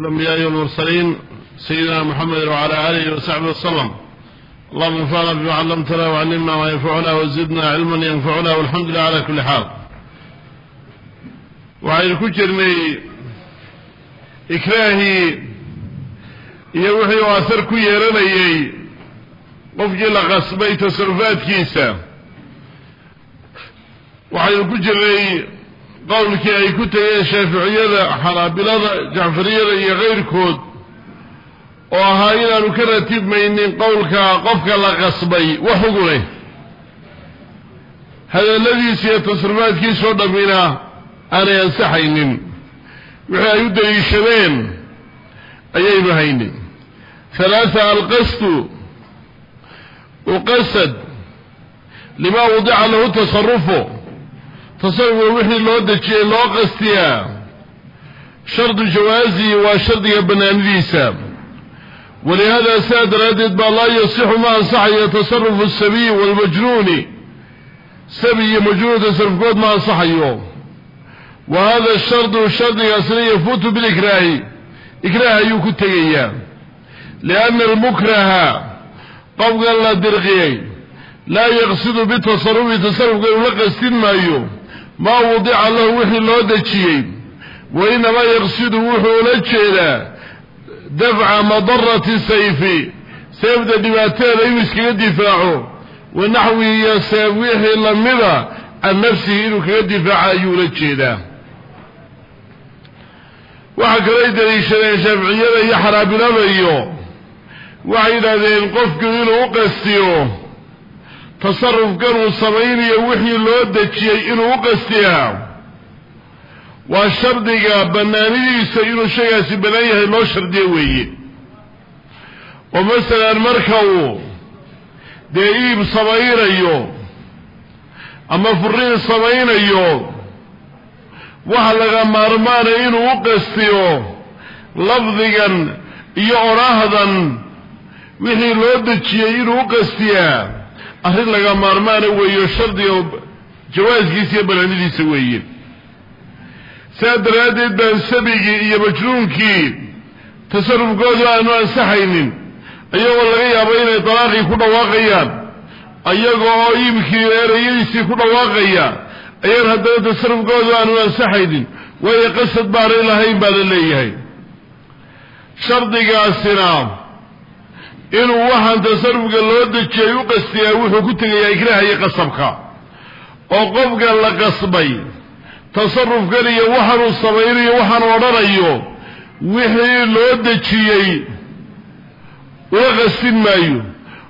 الأنبياء والمرسلين سيدنا محمد وعلى آله وصحبه وسلم اللهم انفعنا بما علمتنا وعلمنا ما ينفعنا وزدنا علما ينفعنا والحمد لله على كل حال waxaynu ku jirnay ikraahii iyo wixii uu asar ku yeeranayey qofkii la qasbay tasarufaadkiisa waxaynu ku jirnay qowlkii ay ku tegeen shaaficiyada xanaabilada jacfariyada iyo kayrkood oo ahaa inaanu ka ratibmaynin qowlka qofka la qasbay wax uguneh hadalladiisa iyo tasarufaadkiisoo dhammina aanay ansaxaynin. Wixii ay u daliishadeen ayaynu haynin. Halaatha alqasdu uqasad limaa wadica lahu tasarufo tasarufka wixii loo dejiyey loo qastiyaa shardu jawaasihi waa shardiga bannaanidiisa walihaada sidaa daraaddeed baa laa yasixu ma ansaxayo tasarufu sabiyi waalmajnuuni sabi iyo majnuun tasarufkood ma ansaxayo. Wa hada shardu shardigaasna yafuutu bilikraahi. Ikraah ayuu ku tegayaa. Lianna almukraha qofkan la dirqiyey laa yaqsidu bitasarufi tasarufka inuu la qastin maayo maa wadica lahu wixii loo dejiyey wa inamaa yaqsidu wuxuu ula jeedaa dafca madarati sayfi seefda dhibaateeda inuu iskaga difaaco wa naxwihi iyo seef wixii lamida can nafsihi inuu kaga difaaco ayuu ula jeedaa. Waxaa kalay daliishadeen shaaficiyada iyo xanaabilada iyo waxay yidhaahdeen qofku inuu u tasarufkan uu samaynayo wixii loo dejiyey inuu u qastiyaa waa shardiga bannaanidiisa inuu shaygaasi bannaan yahay loo shardiyo weeye. Oo masalan marka uu dee iib samaynayo ama furiin samaynayo waxa laga maarmaanaya inuu u qastiyo lafdigan iyo odhaahdan wixii loo dejiyey inuu u arrin laga maarmaana weeyo shardiga jawaaskiisa iyo banaanidiisa weeye. Saa daraaddeed baan sabigii iyo majnuunkii tasarufkoodu aanu ansaxaynin ayagoo laga yaabo inay dalaaqii ku dhawaaqayaan ayaga oo iibkii erayadiisii ku dhawaaqaya ayaan haddana tasarufkoodu aanu ansaxaynin waayo qasad baanay lahayn baa la leeyahay. Shardigaasina inuu waxaan tasarufka loo dejiyay u qastiyaa wuxuu ku tegayaa ikraha iyo qasabka. oo qofka la qasbay tasarufkan iyo waxaanuu samaynayo waxaan odhanayo wixii loo dejiyey ula qastin maayo.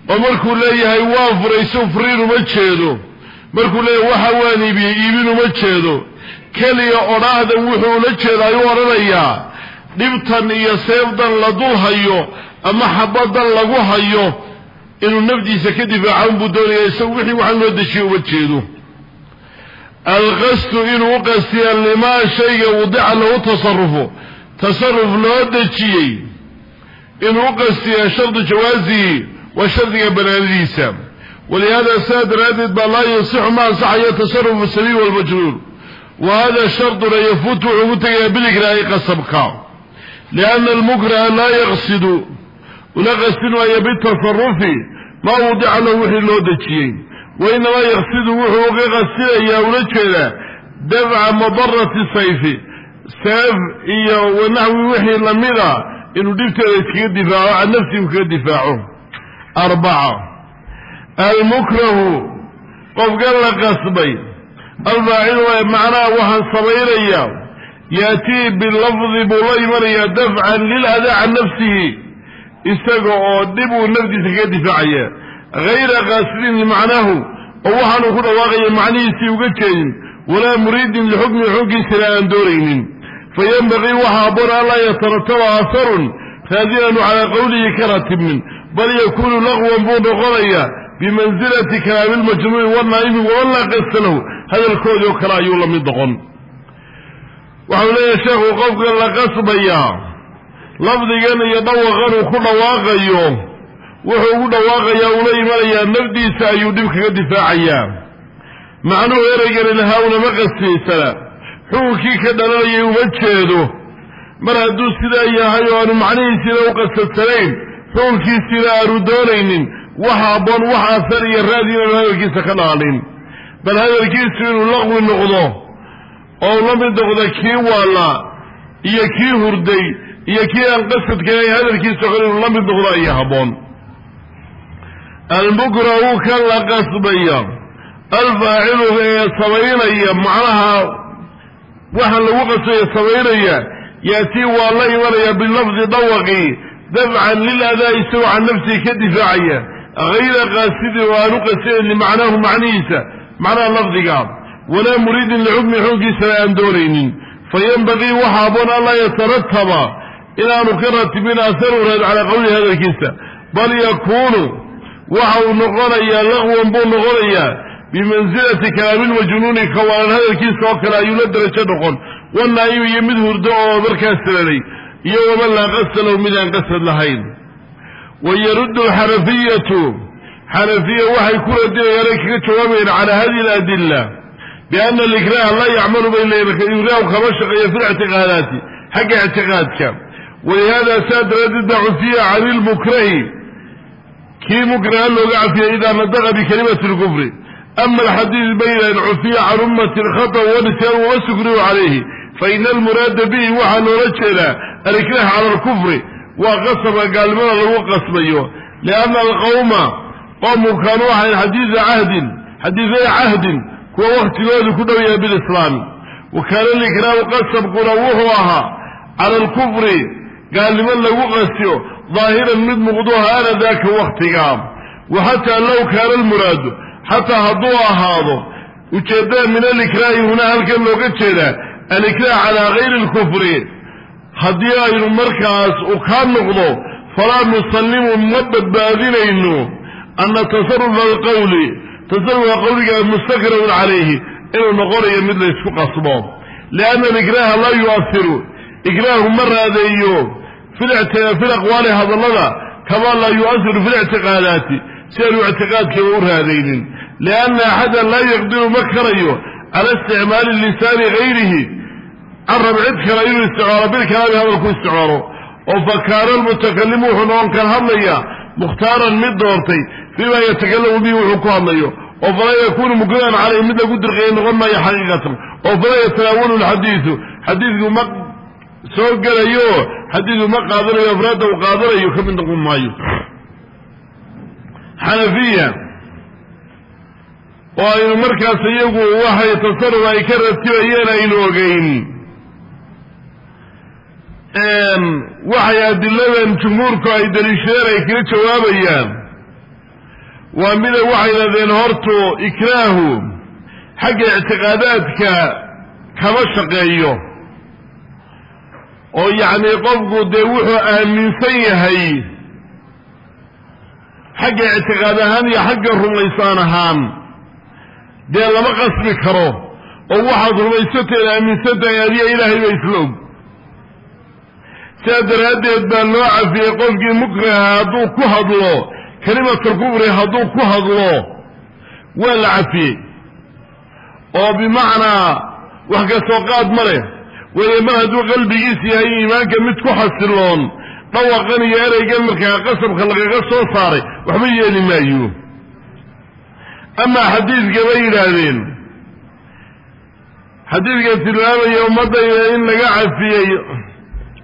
oo markuu leeyahay waan furayso furiin uma jeedo. markuu leeyahay waxa waan iibiyey iibin uma jeedo. keliya odhaahdan wuxuu ula jeeda ayuu odhanayaa dhibtan iyo seefdan la dul hayo ama xabadan lagu hayo inuu nafdiisa ka difaaca unbuu doonaya isagu wixii waxaan loo dejiye uma jeedo. Alqasdu inuu u qastiya limaa shayga wadica lahu tasarufo tasaruf loo dejiyey inuu u qastiya shardu jawaasihi waa shardiga banaanidiisa walihada sidaa daraaddeed baa laa yasixu ma ansaxayo tasarufu sabiil walmajnuun wa hada sharduna yafuutu wuxuu ku tegayaa bilikraahi qasabka. Lianna almukraha laa yaqsidu ula qastin maayo bitasarufi maa wadica lahu wixii loo dejiyey. Wa inamaa yaqsidu wuxuu uga qastinayaa ula jeedaa dafca madarati sayfi seef iyo wanaxwi wixii lamida inuu dhibteeda iskaga difaaco can nafsi uu kaga difaaco. Arbaca almukrahu qofkan la qasbay. Albaacidu waa macnaha waxaan samaynayaa yaatii bilafdi buu la imanayaa nafsihi isaga oo dhib uu nafdiisa kaga difaacaya. Hayra qaasidin limacnaahu oo waxaanuu ku dhawaaqaya macnihiisii uga jeedin walaa muriidin lixukmi xuggiisana aan doonaynin. Fayanbaqii waxa aboon an laa yatarataba aharun raadinanu calaa qowlihi ka ratibmin bal yakuunu laqwan buu noqonayaa bimansilati kalaami lmajnuuni wanaa'imi waman laa lahu hadalkoodii oo kale ayuu la mid noqon. Waxau leeyahay sheekhu qofka la qasbayaa lafdigan iyo dhawaqan uu ku dhawaaqayo wuxuu ugu dhawaaqayaa ula imanayaa nafdiisa ayuu dhib kaga difaacayaa. Macnuhu ereygan ilahawnama qastiysana xukunkii ka dhalanayay uma jeedo. Mar hadduu sidaa yahay oo aanu macnihiisiina u qasadsanayn xukunkiisiina aanu doonaynin waxa abboon wax asar iyo raadi inaanu hadalkiisa ka dhaalin bal hadalkiisu inuu laqwi noqdo oo la mid noqdo kii waala iyo kii hurday iyo kii aan qasadkahay hadalkiisa kale inuu la mid noqdo ayaa habboon almukrahu kan la qasbaya alfaacilu ee samaynaya macnaha waxaan lagu qasbaya samaynaya yaatii waa la imanaya bilafdi dawaqi dafcan liladaa isagoo can nafsihi ka difaacaya. Hayra qaasidin oo aan u qasdayn limacnaahu macnihiisa macnaha lafdiga walaa muriidin lixukmi xukunkiisana aan doonaynin. Fayanbagii waxa aboon anlaa yatarataba inaanu ka ratibin asaru raad calaa qowlihi hadalkiisa. Bal yakuunu waxa uu noqonayaa laqwan buu noqonayaa bimansilati kalaabilmajnuuni kawaalan hadalkiisa oo kale ayuu la darajo noqon. Wanaa'imi iyo mid hurdo oo markaas salalay iyo waman laa qasda lahu mid aan qasad lahayn. Wayaruddu alxanafiyatu xanafiya waxay ku radinayaan ay kaga jawaabayeen calaa hadihi aladilla biana alikraha laa yacmalu bay leeyiin ikraahu kama shaqeeyo fi lictiqaadaati xagga ictiqaadka walihada saa daraaddeed baa cufiya cani lmukrahi kii mukraha looga cafiyay idaa nadaqa bikalimati lkufri ama alxadiid baynan cufiya can ummati alkhata wanisyan wama sukriyu calayhi faina almuraada bihi waxaa loola jeedaa alikrah cala alkufri waa qasabka gaalnimada lagu qasbayo lianna alqawma qowmu kaanuu ahayn xadiida cahdin xadiiday cahdin kuwa waktigoodu ku dhow yahay bilislaami wa kaana alikraahu qasabkuna wuxuu gaalnimo lagu qasiyo daahiran mid muqduha ana daaka waktiga wa xataa low kaana almuraadu xataa hadduu ahaado ujeeddada min alikraahi hunaa halkan looga jeedaa alikraah calaa gayri alkufri. Haddii aynu markaas u kaa noqdo falaa nusallimu ma badbaadinayno ana tasarufa alqawli tasarufka qawliga mustakrahun calayhi inuu noqonayo mid laysku qasbo. Lianna alikraaha laa yu'ahiru ikraahu ma raadeeyo fi laqwaali hadallada kamaa laa yu'ahiru fi lictiqaadaati si aanu ictiqaadkaba u raadaynin. Lianna axadan laa yaqdiru ma karayo cala isticmaali lisaani gayrihi carab cid kale inuu isticmaalo bilkalaami hadalku isticmaalo. Oo fa kaana almutakalimu wuxuu noqon kan hadlaya mukhtaaran mid doortay fiima yatakalamu bihi wuxuu ku hadlayo. Oo falaa yakunu mukrahan caleyhi mid lagu dirqaya noqon maayo xaqiiqatan. Oo falaa yatanaawalu lxadiidu xadiidku ma soo gelayo xadiidku ma qaadanayo afraadda uu qaadanayo ka mid noqon maayo. Xanafiya oo aynu markaas iyagu waxay tasaruf ay ka ratibayeen aynu ogeyn. Waxay adiladan jumhuurku ay daliishadeen ay kaga jawaabayaan. Waa mida waxay yidhahdeen hortu ikraahu xagga ictiqaadaadka kama shaqeeyo oo yacni qofku dee wuxuu aaminsan yahay xagga ictiqaad ahaan iyo xagga rumaysaan ahaan dee lama qasbi karo oo waxaad rumaysantaed aaminsantahay adiga ilaahay ba isla og. Sidaa daraaddeed baa loo cafiyey qofkii mukraha hadduu ku hadlo kelimatalkufri hadduu ku hadlo waa la cafiyey. Oo bimacnaa wax kastoo qaad ma leh weye mar hadduu qalbigiis yahay iimaanka mid ku xasiloon dhawaqan iyo ereygan markaa qasabka lagaga soo saaray waxba yeeli maayo. Amaa xadiidka bay yidhaahdeen xadiidka tilmaamaya ummaddayda in laga cafiyey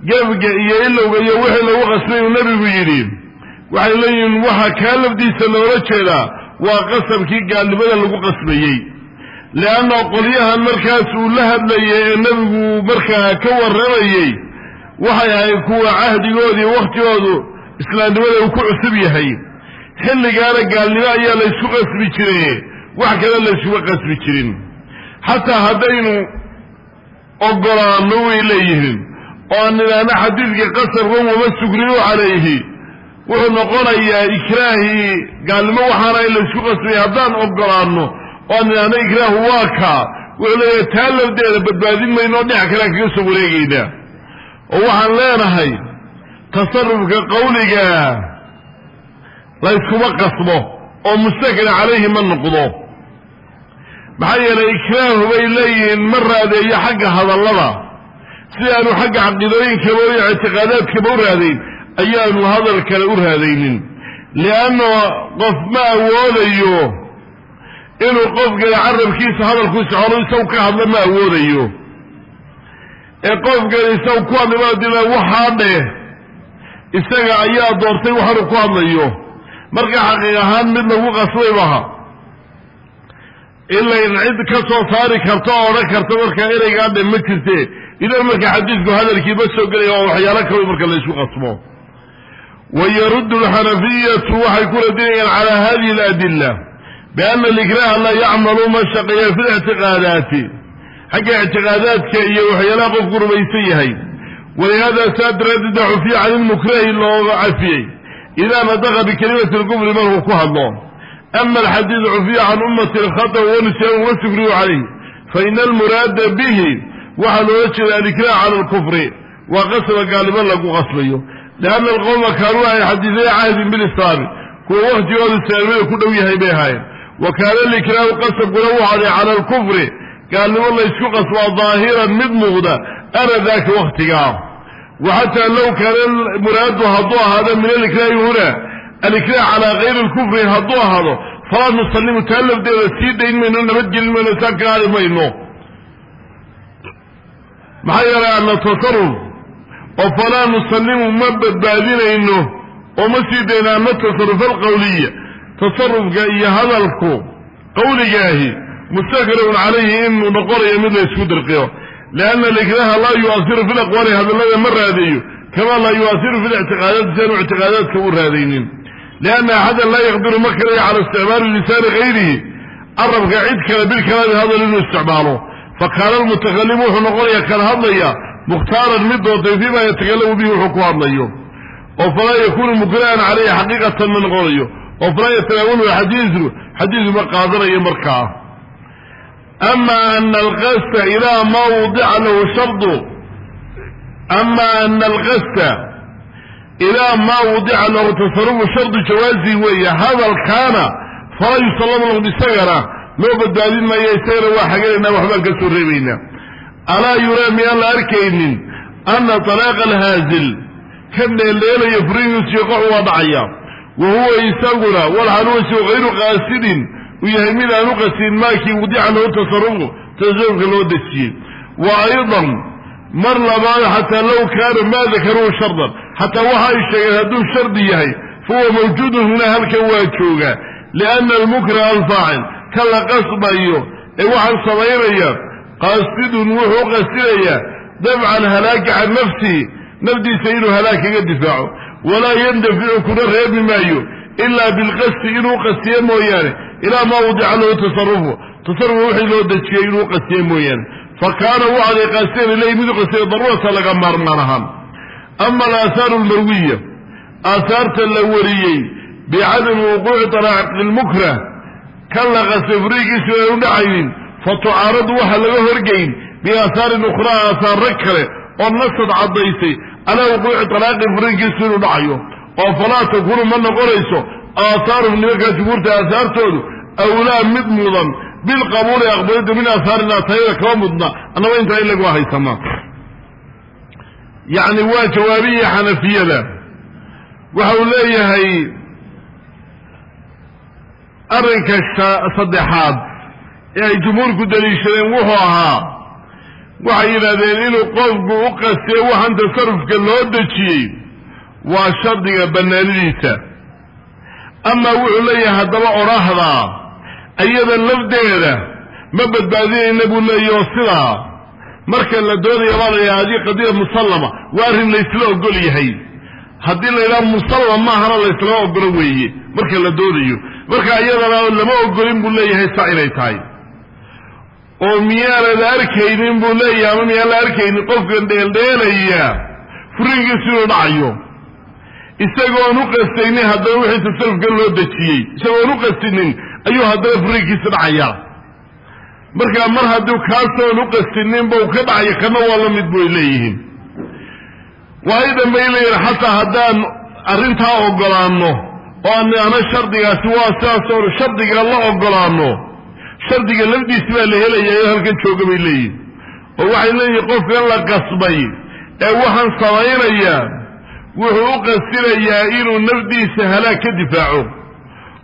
gefga iyo ilowga iyo wixii lagu qasbay uu nebigu yidhi waxay leeyihiin waxa kaa lafdiisa loola jeedaa waa qasabkii gaalnimada lagu qasbayey leanna qolyahan markaas uu la hadlayay ee nebigu markaa ka warramayey waxay ahayd kuwa cahdigoodii wakhtigoodu islaamnimada uu ku cusub yahay xilligaana gaalnimo ayaa laysku qasbi jire wax kale layskuma qasbi jirin xataa haddaynu ogolaanno way leeyihiin oo aan nidhaahno xadiidka qasabkan wama sugriyu calayhi wuxuu noqonayaa ikraahii gaalnimo waxaana in laysku qasbay haddaan ogolaanno oo aan nidhaahno ikraahu waa kaa wuxuu leeyahay taa lafdeeda badbaadin mayno o dhinac kalean kaga soo wareegaynaa. Oo waxaan leenahay tasarufka qawliga layskuma qasbo oo mustakna calayhi ma noqdo. Maxaa yeelay ikraahu bay leeyihiin ma raadeeyo xagga hadallada. Si aanu xagga caqiidooyinkaba iyo ictiqaadaadkaba u raadayn ayaanu hadal kale u raadaynin. Lianna qof ma awoodayo inuu qofkana carabkiisa hadalku socono isaw ka hadla ma awoodayo. Ee qofkan isaw ku hadlima waxaa dheh isaga ayaa doortay waxaanu ku hadlayo. Marka xaqiiq ahaan mid lagu qasbay maha ilayn cid ka soo saari karta oo odhan karta markaa ereygaa dhe ma jirte. Idan marka xadiidku hadalkii ma soo gelaya oo waxyaalo kale marka la isku qasbo. Wayaruddu alxanafiyatu waxay ku radinayaan calaa hadihi aladilla biana alikraha la yacmalu ma shaqeeya fi lictiqaadaati xagga ictiqaadaadka iyo waxyaalaha qofku rumaysan yahay walihada saa daraaddeed cufiya cani lmukrahi looga cafiyey idaa nadaqa bikalimati lkufri markuu ku hadlo ama alxadiidu cufiya can ummati alkhata wanisyan wasukriyu calayh faina almuraada bihi waxaa loola jeeda alikrah cala alkufri waa qasba gaalimo lagu qasbayo lianna alqowma kaanuu ay xadiiday cahdin bilislaami kuwa waktigooda islaamnimada ku dhow yahay bay ahaayeen wa kaana alikraahu qasabkuna u haday cala alkufri. Gaalnimo laysku qasbaa daahiran mid muuqda ana daaka waktigaa wa low kaana muraadu hadduu ahaado min alikraahi huna alikrah calaa kayri alkufri hadduu ahaado falaa nusalimu taa lafdeeda sii dayn mayno nabadgelin mayno taa qaadi mayno. Maxaa yeelay ana tasaruf oo falaa nusalimu ma badbaadinayno oo ma sii dayno ana tasaruf alqawliya tasarufka iyo hadalku qawligaahi mustakrahun calayhi inuu noqonayo mid la isku dirqiyo. Lianna alikraha laa yu'asiru fi laqwaali hadallada ma raadayo kama laa yu'asiru fi lictiqaadaati si aanu ictiqaadaadka u raadaynin. Lianna axadan laa yaqdiru ma karayo cala isticmaali lisaani gayrihi carabka cid kale bilkalaami hadal inuu isticmaalo. Fakaana almutakalim wuxuu noqonaya kan hadlaya mukhtaaran mid doontay fiima yatakalamu bihi wuxuu ku hadlayo. Oo falaa yakunu mukrahan caleyhi xaqiiqatan ma noqonayo oo falaa yatanaawalu xadiidu xadiidu ma qaadanayo markaa ama ana alqasta ilaa maa wudica lahu shardu ama ana alqasta ilaa maa wudica lahu tasarufu shardu jawaazi weeye hadalkaana falaa yusallamu lahu isagana loo badbaadin maayo isagana waa xaganaynaa waxbaan ka soo reebaynaa alaa yuraa miyaan la arkaynin ana talaaqa alhaazil ka dheeldheelaya furihiisiyo qox waa dhacaya wa huwa isaguna walxanuusi hayru qaasidin uu yahay mid aan u qasin maakii wudica lahu tasarufu tasarufka loo dejiyey wa aydan mar labaad xataa low kaana maa dakaruhu shardan xataa waxa ay sheegeen hadduu shardi yahay fahuwa mawjuudun hunaa halkan waa joogaa lianna almukraha alfaacil ka la qasbayo ee waxaan samaynaya qaasidun wuxuu qasdinayaa dabca alhalaaki can nafsihi nafdiisa inuu halaag kaga difaaco walaa yandaficu kuna reebi maayo ilaa bilqasdi inuu qastiye mooyaane ilaa maa wudica lahu tasarufu tasarufu wixii loo dejiyey inuu qastiye mooyaane. Fa kaana waxaday qaasteen ilayhi mid qastiya daruurata laga maarmaan ahaan. Ama alaahaaru almarwiya aahaarta la wariyey bicadami wuquuci talaaqi lmukrah kan la qastay furiigiisu aanu dhacaynin fa tucaaradu waxa laga horgeyn biaahaarin ukhraa aahaar rag kale oo nasad caddaysay calaa wuquuci talaaqi furiinkiisu inuu dhacayo oo falaa takunu ma noqonayso aahaaruhum nimankaa jumhuurta aahaartoodu awlaa mid mudan bilqabuuli aqbalida min aahaarinaa tayada kama mudna annaba intaa in lagu haysanaa yacni waa jawaabihii xanafiyada. Waxa uu leeyahay arrinka saddexaad ee ay jumhuurku daliishadeen wuxuu ahaa waxay yidhahdeen inuu qofku u qastiyo waxaan tasarufka loo dejiyey. Waa shardiga bannaanidiisa amaa wuxuu leeyahay haddaba odhaahdaa ayada lafdeeda ma badbaadinayna buu leeyahy oo sidaa marka la doonaya baa la yidhaha haddii qadiya musallama waa arrin laysla ogol yahay. Haddii la yidhaha musallama maahana layslama ogolo weeye marka la doonayo. Marka iyadana lama ogolin buu leeyahay saa inay tahay oo miyaanad arkaynin buu leeyahay ama miyaan la arkaynin qofkan dheeldheelaya furiinkiisu inuu dhacayo. Isagoon u qastaynin haddana wixii tasarufka loo dejiyey. Isagoon u qastinin ayuu haddana furiinkiisa dhacayaa marka mar hadduu kaasoon u qastinin ba u ka dhacayo kana waa la mid buy leeyihiin. Waayo dambay leeyihiin xataa haddaan arrintaa ogolaano oo ana shardigaasi waa sidaasoo shardiga la ogolaano shardiga lafdiisi baa la helayaa oo halkan jooga bay leeyihiin oo waxay leeyihiin qofkan la qasbay ee waxaan samaynaya wuxuu u qasinayaa inuu nafdiisa halaag ka difaaco.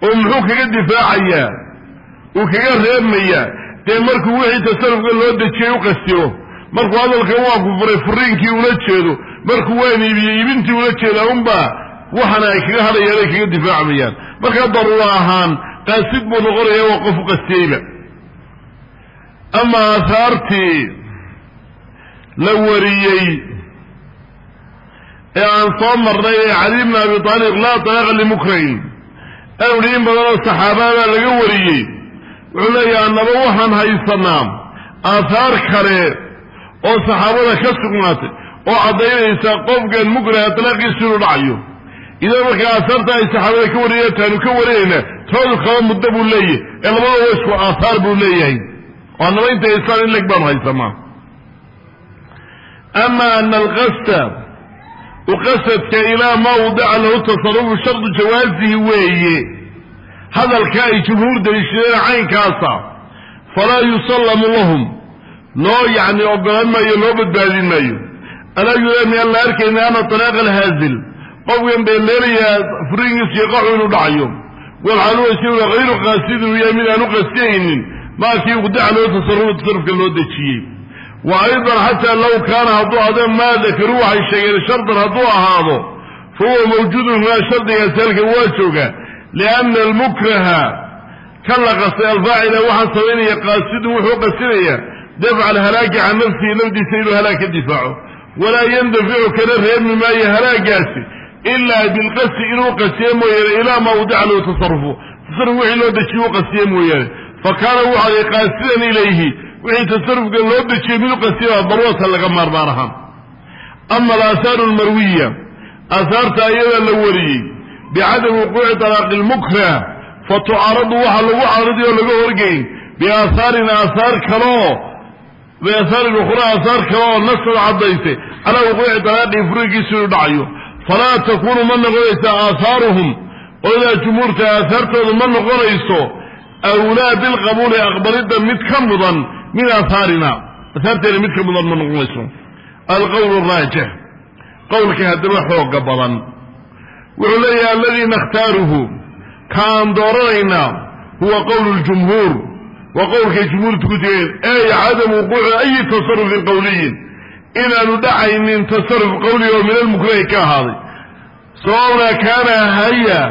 oo muxuu kaga difaacayaa? uu kaga reebmayaa. dee markuu wixii tasarufka loo dejiyey u qastiro markuu hadalkan waa ku furay furiinkii ula jeedo markuu waan iibiyey iibintii ula jeeda unbaa waxana ay kaga hadhayaan ay kaga difaacmayaan. Markaa daruura ahaan qaasid buu noqonaya waa qof u qastiyeyba ama aahaartii la wariyey ee aan soo marnay ee cali bna abi taalib laa talaaqa limukrahin anu hi in badanoo saxaabadaa laga wariyey wuxuu leeyahay annaba waxaan haysanaa aahaar kale oo saxaabada ka sugnaatay oo caddaynaysa qofkan mukraha talaaqiisu inuu dhacayo idaa markaa aahaarta ay saxaabada ka wariyeen taanu ka warinayna toodu kaba muddo buu leeyahay. Ee labada wa aahaar buu leeyahay. Oo annaba inta haystaan in leg baanu haysanaa ama ana alqasda uqasadka ilaa maa wadica lahu tasarufu shardu jawaasihi weeye. Hadalka ay jumhuur daliishadeen caynkaasa falaa yusallamu lahum. Loo yacni ogolan maayo loo badbaadin maayo. Alaa yuraa miyaan la arkayna ana talaaqa alhaazil qofkan beeleelayaa furiingiis iyo qaxu inuu dhacayo walxaluwasina hayru qaasidin uu yahay mid aan u qastiyaynin maakii uqdica loo tasarufu tasarufka loo dejiyey. Wa aydan xataa low kaana hadduu adee maa dakaruu waxay sheegeen shardan hadduu ahaado fa huwa mawjuudun hunaa shardigaasi halkan waa jooga lianna almukraha kan la qastay alfaacila waxaa samaynaya qaasidun wuxuu qasinaya dafca alhalaaki can nafsihi nafdiisa inuu halaag ka difaaco. Walaa yandaficu kana reebmi maayo halaagaasi ilaa bilqasdi inuu qastiye mooyaane ilaa maa wadica lahu tasarufu tasaruf wixii loo dejiye u qastiye mooyaane fa kaana wuxuuday qaasidan ilayhi wixii tasarufka loo dejiyey mid u qastiya darwata laga maarmaan ahaan ama alaahaaru almarwiya aahaarta ayada la wariyey bicadami wuquuci talaaqi lmukrah fa waxaa lagu caradi oo laga horgeyn biaahaarin aahaar kaleo biaahaarin ukhra aahaar kale oo nasad caddaysay calaa wuquuci talaaqii furigiisu inuu dhacayo falaa takuunu ma noqonaysa aahaaruhum qoladaa jumhuurta aahaartooda ma noqonayso awlaa bilqabuuli aqbalidda mid ka mudan min aahaarina aahaarteena mid ka mudan ma noqonayso alqowl raajix qowlka haddaba xooga badan wuxuu leeyahay aladii nakhtaaruhu ka aan dooranaynaa huwa qowlu ljumhuur waa qowlkay jumhuurtu ku tegeen ey cadamu wuquuci ayi tasarufin qowliyin inaanu dhacaynin tasaruf qowliga oo min almukrahi ka ahaaday. Sababna kaana haya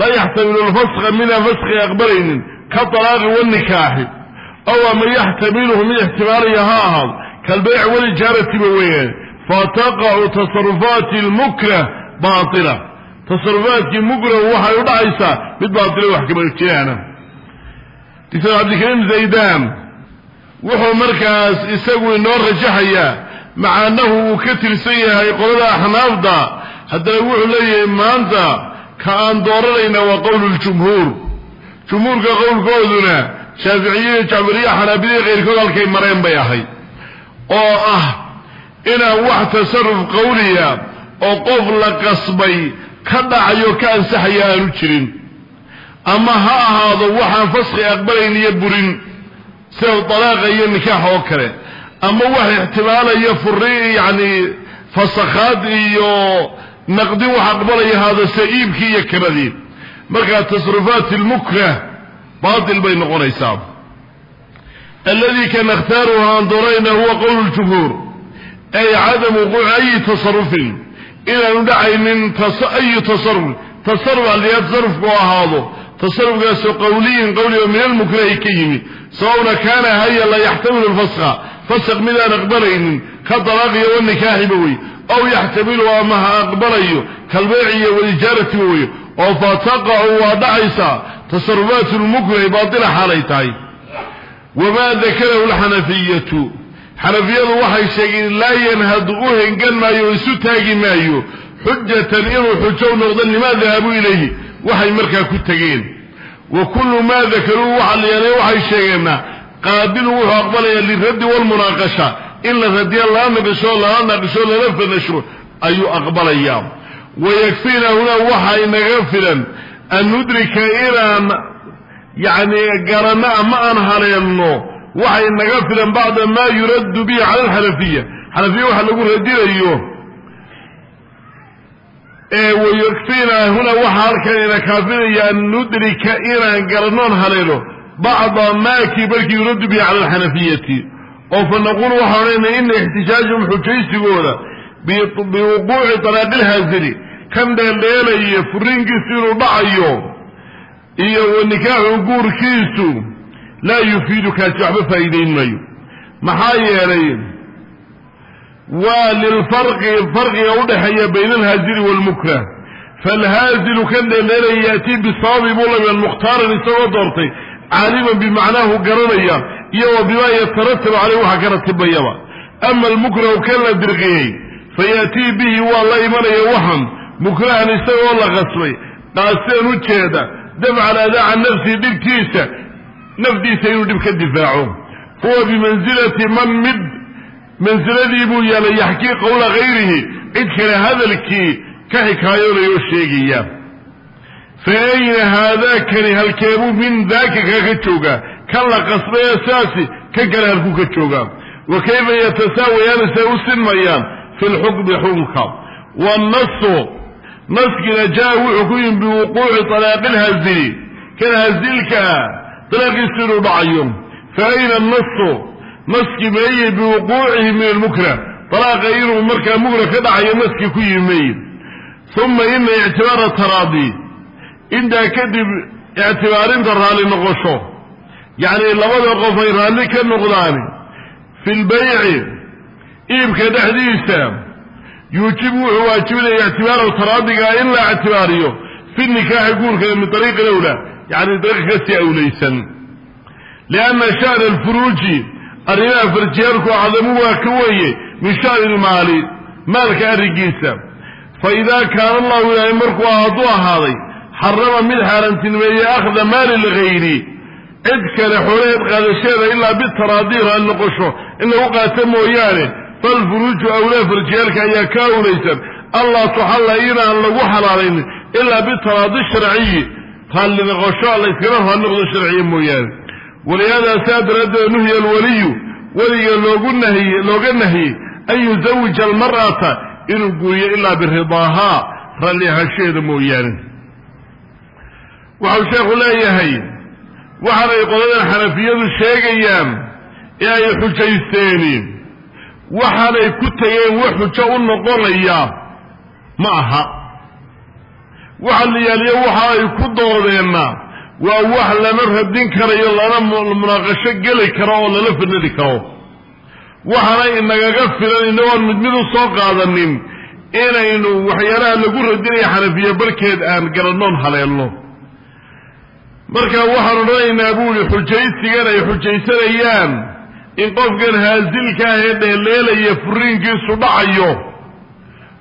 laa yaxtamilu lfaska midaan faski aqbalaynin ka talaaqi wanikaaxi ow ama yaxtamiluhu mid ixtimaalaya ha ahaado kalbayc walijaaratiba weeyaan. Fataqacu tasarufaati lmukrah baatila. Tasarufaadkii mukrah waxay u dhacaysaa mid baatila wax kama jiraana. Cabdikariim zaydan wuxuu markaas isagu inoo rajaxayaa maca annahu uu ka tirsan yahay qolada axnaafda haddana wuxuu leeyahay maanta ka aan dooranayna waa qowlu ljumhuur jumhuurka qowlkooduna shaaficiyiya jacbariya xanaabidii keyrkood halkay mareen bay ahayd. Oo ah inaan wax tasaruf qowliya oo qof la qasbay ka dhacayo ka ansaxaya aanu jirin. Ama ha ahaado waxaan faski aqbalayn burin sida dalaaqa iyo nikaax oo kale ama wax ixtimaalaya furi yacni fasakhaad iyo naqdin wax aqbalaya haadase iibkii iyo kiradii markaa tasrufaat lmukrah baatil bay noqonaysaa. Alladii ka nakhtaaruhu aan doonayna huwa qowlu ljumhuur ay cadamu wuquuci ayi tasarufin inaanu dhacaynin ayi tasaruf tasaruf alliyaa tasarufku ahaado. Tasarufkaasoo qawliyin qawli oo min almukrahi ka yimi. Sababna kaana haya la yaxtamilu lfaska fasaq midaan aqbalaynin ka dalaaqiyo wanikaaxiba wey aw yaxtamilu ama ha aqbalayo kalbeeciyo walijaaratiba wey oo fataqacu waa dhacaysaa tasarufaat lmukrahi baatila xaalay tahay wamaa dakarahu lxanafiyatu xanafiyadu waxay sheegeen laa yanhadu u hengan maayo o isu taagi maayo xujatan inuu xujo noqdo limaa dahabuu ilayhi waxay markaa ku tegeen wa kullu maa dakaruu waxa la sheegeenna qaabilu wuxuu aqbalaya liraddi walmunaaqasha. In la radiya lala naqisho lala naqisho lala fanasho ayuu aqbalayaa wayakfiina hunaa waxa inaga filan. An nudrika inaan yacni garanno ama aan haleelno waxay naga filan bacda maa yuraddu bihi cala alxanafiya. Xanafiya waxa lagu radinayo wayakfiina huna waxaa halkan ina kaafinaya an nudrika inaan garanoon haleelo bacda maakii barkii yuraddu bihi cala alxanafiyati oo fa naqulu waxaan odhanayna ina ixtijaajahum xujaysigooda biwuquuci talaaqi lhaasili kan dheeldheelaya furiinkiisu inuu dhacayo iyo wa nikaaxu guurkiisu laa yufiidu kaasi waxba faa'iidayn maayo maxaa yeelay waa lilfarqi farqiga udhexeeya bayna alhaazili waalmukrah faalhaazilu kan dheeldheelaya yaatii bisababi buu lamian mukhtaaran isagoo doortay caaliman bimacnaahu garanaya iyo bimaa yataratabu caleyh waxa ka ratibayaba ama almukrahu kan la dirqiyey fayatii bihi waa la imanaya waxan mukrahan isagoo la qasbay. Qaasidan u jeeda dabcan adaa can nafsihi dhibkiisa nafdiisa inuu dhib ka difaaco. Huwa bimansilati man mid mansiladii buu yeelay yaxkii qowla hayrihi cid kale hadalkii ka xikaayoonaya oo sheegaya fa ayna haadaakani halkeebuu min daaka kaga joogaa kan la qasbay saasi kan kale halkuu ka joogaa wa kayfa yatasaawayaani say u sinmayaan fi lxukmi xukunka wanasu naskina jaa wuxuu ku yimi biwuquuci talaaqi lhaazili kan haazilkaa dalaaqiisu inuu dhacayo fa ayna nasu naski meeye biwuquucihi min almukrah dalaaqa inuu markaa mukrah ka dhacayo naski ku yimi meeye uma intaa kadib ictibaarinta raalli noqosho yacni labada qof ay raalli ka noqdaan fi lbayci iibka dhexdiisa yuujibu wuxuu waajibinaya ictibaarahu taraadiga in la ictibaariyo fi nikaaxi guurkana min ariiqi lawla yani dariiq ka sii awlaysan lianna sha'na alfuruuji arrimaha farjiyaalku acdamu waa ka weeye min sha'ni lmaali maalka arrinkiisa fa idaa kaana allahu ilaahay markuu hadduu ahaaday xarama mid xaaraantinimeeye akhda maali lgayri cid kale xoolaheed qaadasheeda ilaa bitaraadii raalli noqosho in lagu qaato mooyaane. Falfuruuju awlaa farjiyaalka ayaa ka awlaysan allaa tuxalla inaan lagu xalaalaynin ilaa bitaraadi sharciyi raalli noqosho la yskala raalli noqdo sharciya mooyaane. Walihaada saa daraaddeed nuhiya alwaliyu weliga loogu nahiye looga nahiyey an yuzawija almar'ata inuu guuriyo ilaa biridaahaa raalli ahaanshaheeda mooyaane waxau sheekhu leeyahay waxaanay qoladan xanafiyadu sheegayaan ee ay xujaysteeni waxaanay ku tegeen wax xujo u noqonaya ma aha. Waxa la waxa ay ku doodeenna waa wax lama radin karayo lana munaaqasho geli karo oo lala fadhadi karo. Waxaana inagaga filan inagoon mid mid u soo qaadanin inaynu waxyaalaha lagu radinaya xanafiye barkeed aan garanoon haleelno marka waxaan odhanaynaa buuli xujaysigan ay xujaysanayaan. In qofkan haasilka ah ee dheeleelaya furiinkiisu dhacayo.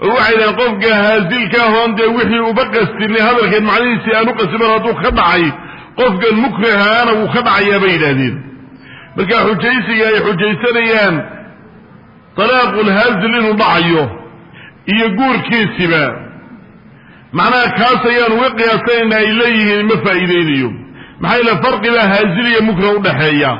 Oo waxay dhahen qofka haasilka ahoon dee wixii uba qastinay hadalkeed macnihiisii aan u qastin hadduu ka dhacay qofkan mukrahaana wuu ka dhacayaa bay yidhaahdeen. Marka xujaysiga ay xujaysanayaan talaaqulhaasil inuu dhacayo iyo guurkiisiba macnaha kaas ayaan uga qiyaasanayna ay leeyihiin ma faa'iideynayo maxaa yaele farqi baa haasil iyo mukrah udhaxeeya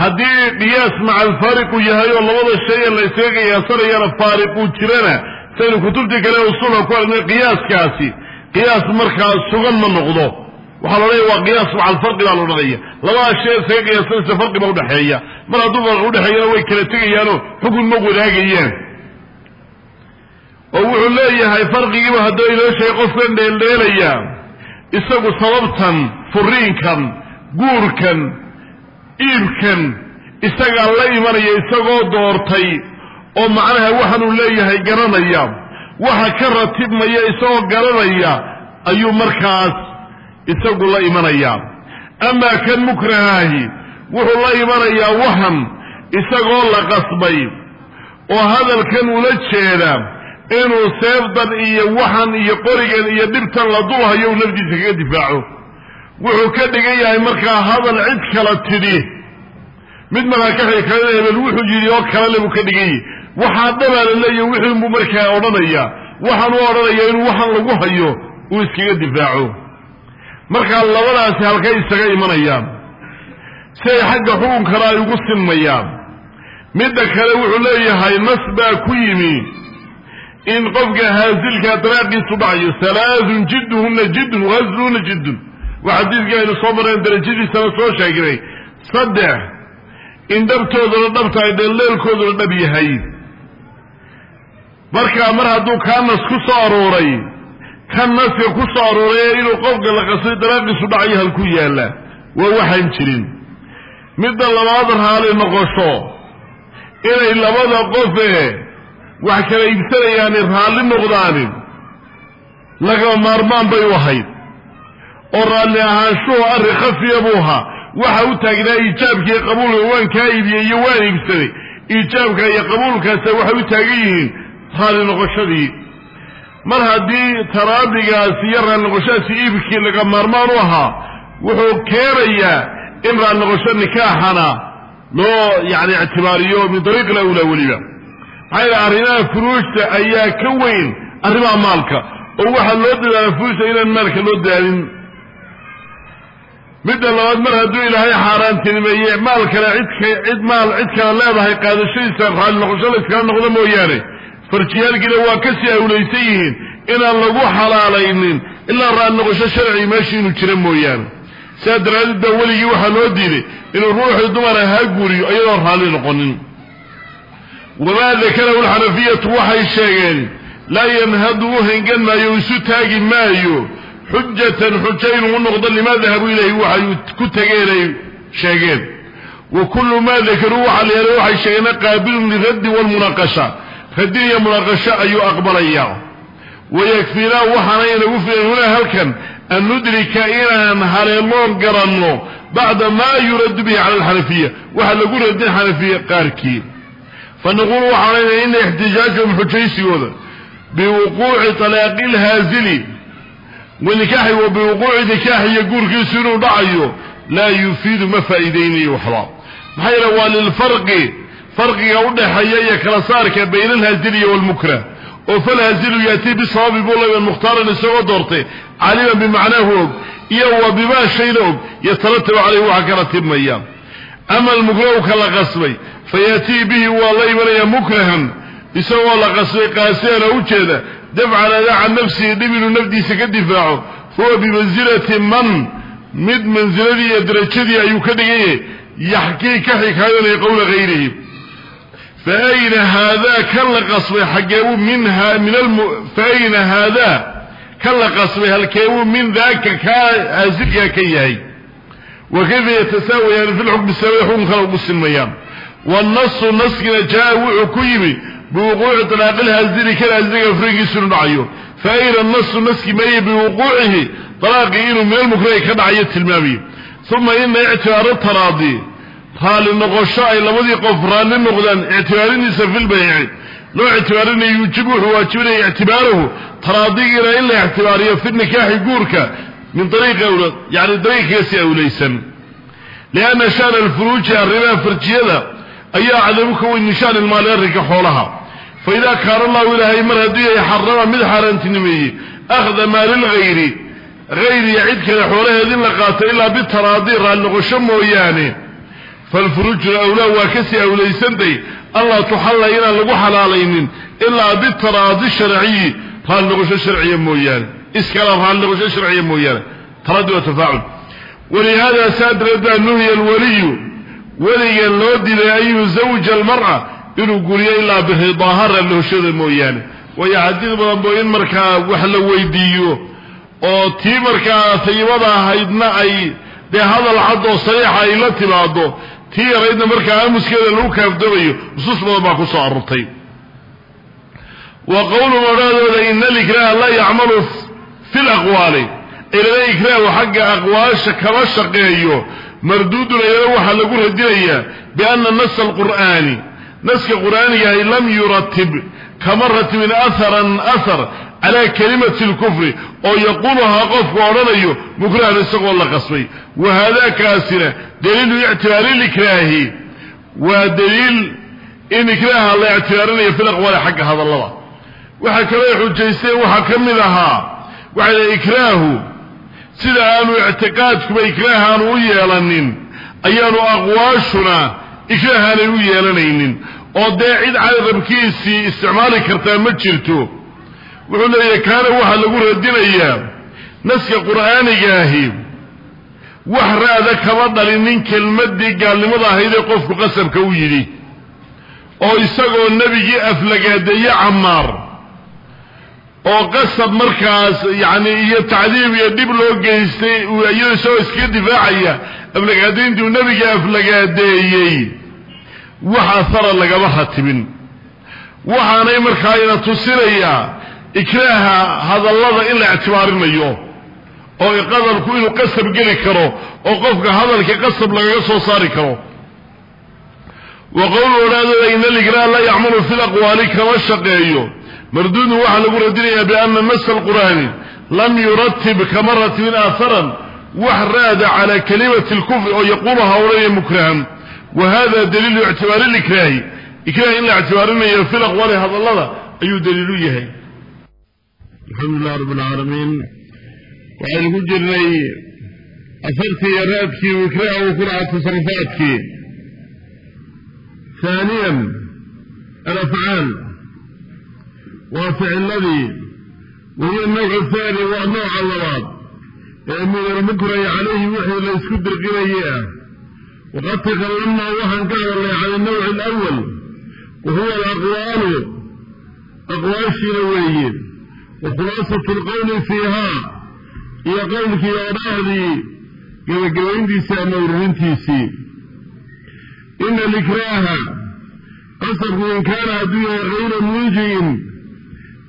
haddii qiyaas maca alfaariqu yahay oo labada shay ee la ysaga qiyaasanayana faariquu jirana saynu kutubtii kale usulka ku aragnay qiyaaskaasi qiyaas markaa sugan ma noqdo. Waxaa loodhanaya waa qiyaas maca alfarqi baa laodhanaya labada shay isaga qiyaasanaysa farqi baa udhexeeya mar hadduu farqi udhexeeyana way kala tegayaanoo xukun ma wadaagayaan oo wuxuu leeyahay farqigiiba hadduu inoo sheegay qofkan dheeldheelaya isagu sababtan furiinkan guurkan iibkan isagaa la imanaya isagoo doortay oo macnaha waxaanuu leeyahay garanaya. Waxa ka ratibmaya isagoo garanaya ayuu markaas isagu la imanaya. Amaa kan mukrahaahi wuxuu la imanayaa waxan isagoo la qasbay oo hadalkan ula jeeda inuu seefdan iyo waxan iyo qorigan iyo dhibtan la dulhayo uu nafdiisa kaga difaaco. Wuxuu ka dhigan yahay markaa hadal cid kala tidhi. Mid markaa ka xikayada hebel wuxuu yidhi oo kalele buu ka dhigan yahi waxaa dhabaa la leeyahy wixiinbuu markaa odhanaya waxaan u odhanaya inuu waxan lagu hayo uu iskaga difaaco. Markaa labadaasi halkay isaga imanayaan si ay xagga xukunkana ay ugu sinmayaan. Midda kale wuxuu leeyahay nas baa ku yimi in qofka haasilkaa daraaqiisu dhacayo halaathun jidduhunna jiddun wahasluhunna jiddun. Waa xadiidkii aynu soo mareen darajadiisana soo sheegnay. Saddex in dhabtooduna dhabtahay dheeldheelkooduna dhab yahay. Markaa mar hadduu kaa nas ku soo arooray kan naska ku soo arooray inuu qofka la qasay daraaqiisu dhacayo halku yaalla waa waxaan jirin. Midda labaad raali noqosho inay labada qofe wax kala iibsanayaani raalli noqdaanin lagama maarmaan bay u ahayd. Oo raalli ahaanshuhu arrin khafiya buu ahaa. Waxa u taagnaa iijaabka iyo qabuulka waan kaa iibiyey iyo waan iibsaday. Iijaabka iyo qabuulkaasa waxay u taagan yihiin raalli noqoshadii. Mar haddii taraadigaasi iyo raalli noqoshadaasi iibkii laga maarmaan u ahaa wuxuu keenayaa in raalli noqosho nikaaxana loo yani ictibaariyo min dariiq lawlaa weliba maxaa arrimaha furuujta ayaa ka weyn arrimaha maalka. Oo waxaa loo dadaala furuujta inaan maalka loo daalin midda labaad mar hadduu ilaahay xaaraantinimeeye maal kale cidka cid maal cid kale leedahay qaadashadiisa raalli noqosho layskala noqdo mooyaane. Farjiyaalkiina waa ka sii awlaysan yihiin inaan lagu xalaalaynin ilaa raalli noqosho sharci meesha inuu jira mooyaane. Sidaa daraaddeed baa weligii waxaa loo diiday inuu ruuxii dumara ha guuriyo iyadoo raalli noqonin wamaa dakarahu alxanafiyatu waxay sheegeen laa yanhadu u hengan maayo isu taagi maayo. Xujatan xujo inuu u noqdo limaa dahabu ilayhi waxay ku tageen ay sheegeen. Wa kullu maa dakaruu waxa la yeelay waxay sheegeen qaabilun liraddi walmunaqasha raddin iyo munaqasho ayuu aqbalayaa wayakfiinaa waxaana inagu filan hunaa halkan an nudrika inaan haleeloon garanno bacda maa yuraddu bihi cala alxanafiya. Waxa lagu radin xanafiya qaarkii fa naquulu waxaan leynaya ina ixtijaajahum xujaysigooda biwuquuci talaaqi lhaazili wanikaaxi wa biwuquuci nikaaxi iyo guurkiisu inuu dhacayo laa yufiidu ma faa'iidaynayo waxba maxaa yeele waa lilfarqi farqiga udhaxeeya iyo kala saarka bayna alhaaziliyi waalmukrah oo falhaazilu yaatii bisababi leeyahay mukhtaaran isagoo doortay caliman bimacnaahu og iyo wa bimaa shayna og yataratabu caleyhi waxa kala tibmaya ama almukrahu ka la qasbay fayatii bihi waa la imanaya mukrahan. Isagoo la qasbay qaasiyana ujeeda dafcan adaa can nafsihi dhib inuu nafdiisa ka difaaco. Huwa bimansilati man mid mansiladii iyo darajadii ayuu ka dhiganye yaxkii ka xikaayonaya qowla hayrihi fa ayna haadaa kan la qasbay xaggeebuu minha min fa ayna haadaa kan la qasbay halkeebuu min daaka kaa haasilkaa ka yahay wa kayfa yatasaawayaani fi lxukmi sabay xukunkana ugu silmayaan wanasu naskina jaa wuxuu ku yimi biwuquuci talaaqi lhaazili kan haaziliga furigiisunu dhacayo fa ayna nasu naski meeye biwuquucihi talaaqii inuu min almukrahi ka dhacayo tilmaamayo uma ina ictibaaru taraadi raalli noqosho ay labadii qof raalli noqdaan ictibaariniisa filbayci loo ictibaarinayo yuujib wuxuu waajibinaya ictibaarahu taraadigiina in la ictibaariyo fi nikaaxi guurka min ariiqi awla yani dariiqkaasi awlaysan lianna shana alfuruuji arrimaha farjiyada ayaa cadabu ka weyn min shani ilmaali arrinka xoolaha. Fa idaa kaana allahu ilaahay mar haddii ay xarama mid xaaraantinimeeyey akhda maalilgayri hayriya cid kale xoolaheed in la qaato ilaa bitaraadi raalli noqosho mooyaane falfuruujuna awlaa waa ka sii awlaysantay allaa tuxalla inaan lagu xalaalaynin ilaa bitaraadi sharciyi raalli noqosho sharciya mooyaane iskala raalli noqosho sharciya mooyaane. Taraadi waa tafaacul. Walihaada saa dareed baa nuhiya alwaliyu weliga loo dilay an yuzawija almar'a inuu guriyo ilaa biridaaha raallihoshada mooyaane. Waayo xadiid badan boo in markaa wax la weydiiyo oo tii markaa tayibada ahaydna ay dee hadal cad oo sariixa ay la timaado tii yaraydna markaa aamuskeeda lagu kaafdoobayo nusuus badan baa ku soo wa qowlu odhaadooda ina alikraaha laa yacmalu fi laqwaali ilana ikraahu xagga aqwaasha kama shaqeeyo. Marduudun iyada waxaa lagu radinayaa biana nasa alqur'aani. Naska qur'aanigahay lam yuratib kama ratibin aharan ahar calaa kalimati lkufri oo yaquuluhaa qofku odhanayo mukrahan isagoo la qasbay. Wa haadaakaasina daliilu ictibaari likraahi. Waa daliil in ikraaha la ictibaarinayo fi laqwaali xagga hadallada. Waxaa kaloo xujaysteen waxaa ka mid ahaa waxay ikraahu sida aanu ictiqaadkuba ikraah aanu u yeelanin ayaanu aqwaashuna ikraahaanay u yeelanaynin. Oo dee cid carabkiisii isticmaali kartaa ma jirto. Wuxuu leeyahay kaana waxaa lagu radinayaa naska qur'aanigaahi wax raada kama dhalinin kelmaddii gaalnimada ahaydee qofku qasabka u yidhi. Oo isagoo nebigii aflagaadeeye camaar oo qasab markaas yacni iyo tacdiib iyo dhib loo geystay iyado isagoo iskaga difaacaya aflagaadayntii uu nebiga aflagaadeeyey. Wax ahara lagama ratibin waxaanay markaa ina tusinayaa ikraaha hadallada in la ictibaarinayo oo qadalku inuu qasab geli karo oo qofka hadalka qasab lagaga soo saari karo. Wa qowlu odhaadooda ina alikraha laa yacmalu fi laqwaali kama shaqeeyo marduudun waxaa lagu radinayaa biana nasa alqur'aani lam yuratib kama ratibin aaharan wax raada cala kalimati lkufri oo yaquuluha odhanaya mukrahan wa hada daliilu ictibaari likraahi. Ikraah in la ictibaarinayo fi laqwaali hadallada ayuu daliilu yahay. Alxamdu lilah rab alcaalamiin waxaynu ku jirnay asartii iyo raadkii uu ikraaha uu ku lahaa tasarufaadkii haaniyan alafcaal waa ficiladii wahiyo nawcu haani waa nooca labaad. Ee min almukrahi calayhi wixii la ysku ah waqad takalamnaa waxaan ka hadalnay cala alnawci alawal wa huwa alaqwaalu aqwaashiina weeye. Wa khulaasatu alqowli fiihaa iyo qowlkii odhaahdii gebagabayntiisii ama ururintiisii ina alikraaha qasabku in kaana hadduu yahay hayra muuji'in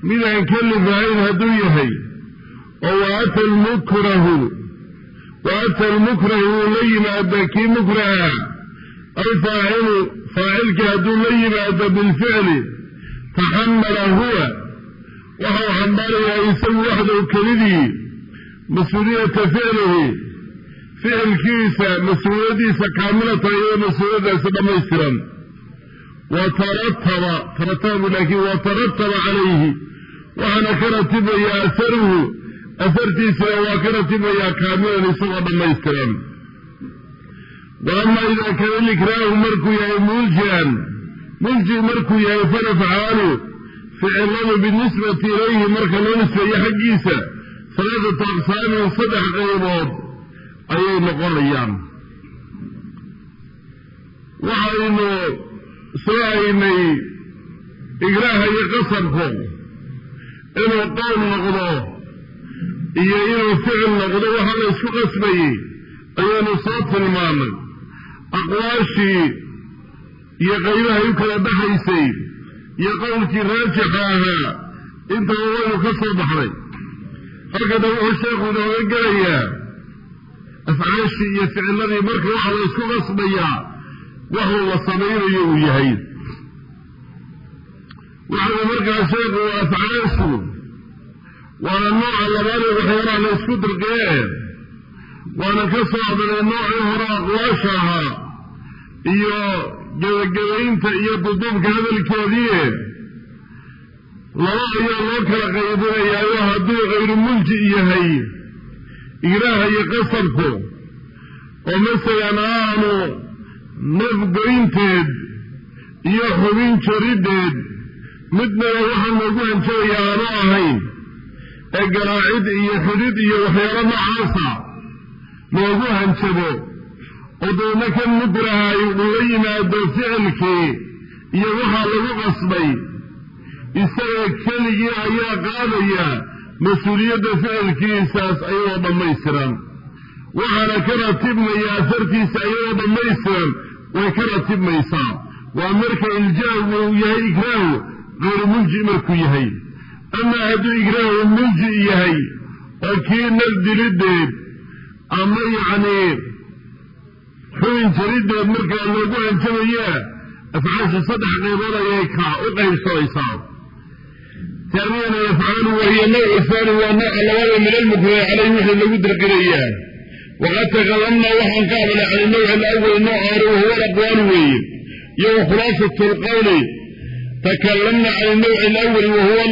midaan kelifahayn hadduu yahay oo waata almukrahu waata almukrahu uu la yimaado kii mukraha alfaacilu faacilkii hadduu la yimaado bilficli taxamala huwa waxau xambaarayaa isagu waxdow kelidii mas'uuliyata ficlihi ficilkiisa mas'uuliyadiisa kaamilatan iyo mas'uuliyadaasi dhammaystiran wa tarataba taratabu laakiin wa tarataba calayhi. Waxaana ka ratibayaa asaruhu. Asartiisina waa ka ratibayaa kaamilan isagoo dhammaystiran wa ama idaa kaana likraahu markuu yahay muljian mulji markuu yahay falafcaalu ficiladu binisbati ilayhi marka loo nisbeeyo xaggiisa salaadatu aqsaamin saddex qaybood ayay noqonayaan. Waxaynu soo haynay igraaha iyo qasabku inuu qowl noqdo iyo inuu ficil noqdo waxa la ysku qasbayey ayaynu soo tilmaanay aqwaashii iyo qaybahay u kala dhaxaysay iyo qowlkii raajixa ahaa intaba waynu ka soo baxnay halkana wuxuu sheekhu inooga gelayaa afcaashii iyo ficiladii marka waxa la ysku qasbayaa waxuu la samaynayo uu yahay. Waxau markaa sheekhu afcaashu waana nooca labaadee waxyaalaha la ysku dirqee waana ka soo hadalay noocii hore aqwaasha ahaa iyo gebagabaynta iyo duduubka hadalkoodii laba ayaa loo kala qaybinayaayo hadduu kayru mulji yahay igraaha iyo qasabku oo masalan aanu nafgoynteed iyo xubin jariddeed midnaba waxaa noogu hanjabaya aanu ahayn ee garaacid iyo xidhid iyo waxyaalo noocaasa loogu hanjabo oo doona kan mukrahay uu la yimaado ficilkii iyo waxaa lagu qasbay isaga keligii ayaa qaadaya mas'uuliyadda ficilkiisaas ayagoo dhammaystiran. Waxaana ka ratibmaya asartiisa ayagoo dhammaystiran way ka ratibmaysaa waa marka iljaagu uu yahay ikraahu kayru mulji markuu yahay. Amaa hadduu ikraahu mulji yahay oo kii nafdilideed ama yacnii xubin jariddeed markaa loogu hanjabayaa afcaasha saddex qaybood ayay ka u qaybsamaysaa taaniyan yafcalu wahiya nawcu haani waa nooca labada min almukrahi caleyh wixii lagu dirqinayaa waqad takalamnaa waxaan ka hadlay can inawci alawal nooca hore wahuwa alaqwaal weeye. Iyo wa khulaasatu lqowli takalamna can inawci alawali wahuwa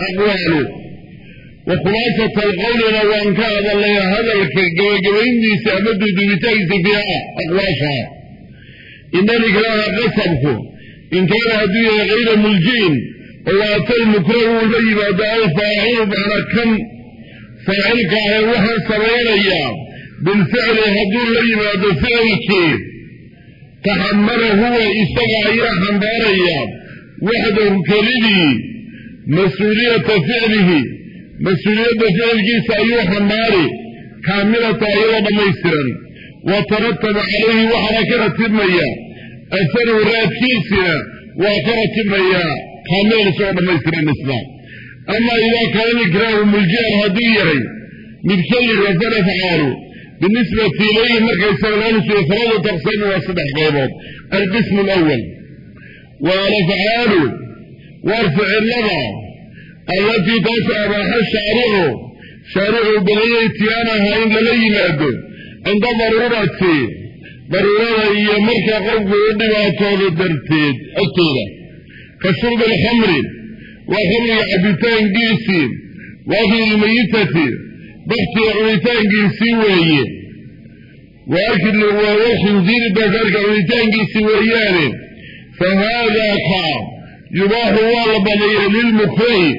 alaqwaalu wa khulaasata alqowlina waan ka hadalnay hadalka gabagabayntiisa ama duuduubitaankiisa fiiha aqwaashaa ina alikraaha qasabku. In kaana hadduu yahay kayra mulji'in oo waata lmukrahu uu la yimaado alfaacilu macna kan faacilka ahee waxaa samaynayaa bilficli hadduu la yimaado ficilkii taxamala huwa isaga ayaa xambaaraya waxdahu kelidii mas'uuliyata ficlihi mas'uuliyadda ficilkiisa ayuu xambaari kaamilata iyadoo dhammaystiran wa tarataba calayhi waxaana ka ratibmaya asaruhu raadkiisina waa ka ratibmayaa kaamilan isagoo dhammaystiran isla ama idaa kaana ikraahu muljian hadduu yahay mid kelliga falafcaalu binisbati ilayhi markay saglaanusuyo falada taqsami waa saddex qaybood alqismu alawal wa alafcaalu waar ficilada allatii taas abaaxa shaaricu shaaricu balayay tiyaanaha in lala yimaado cinda daruurati daruurada iyo marka qofku u dhibaatooda darteed agtooda ka shurbi alkhamri waa khamriga cabitaankiisii wa akli lmayitati baktiga cunitaankiisii weeye walkhinziiri doofaarka cunitaankiisii weeyaane fa haadaa kaa yubaaxu waa la baneeya lilmukrahi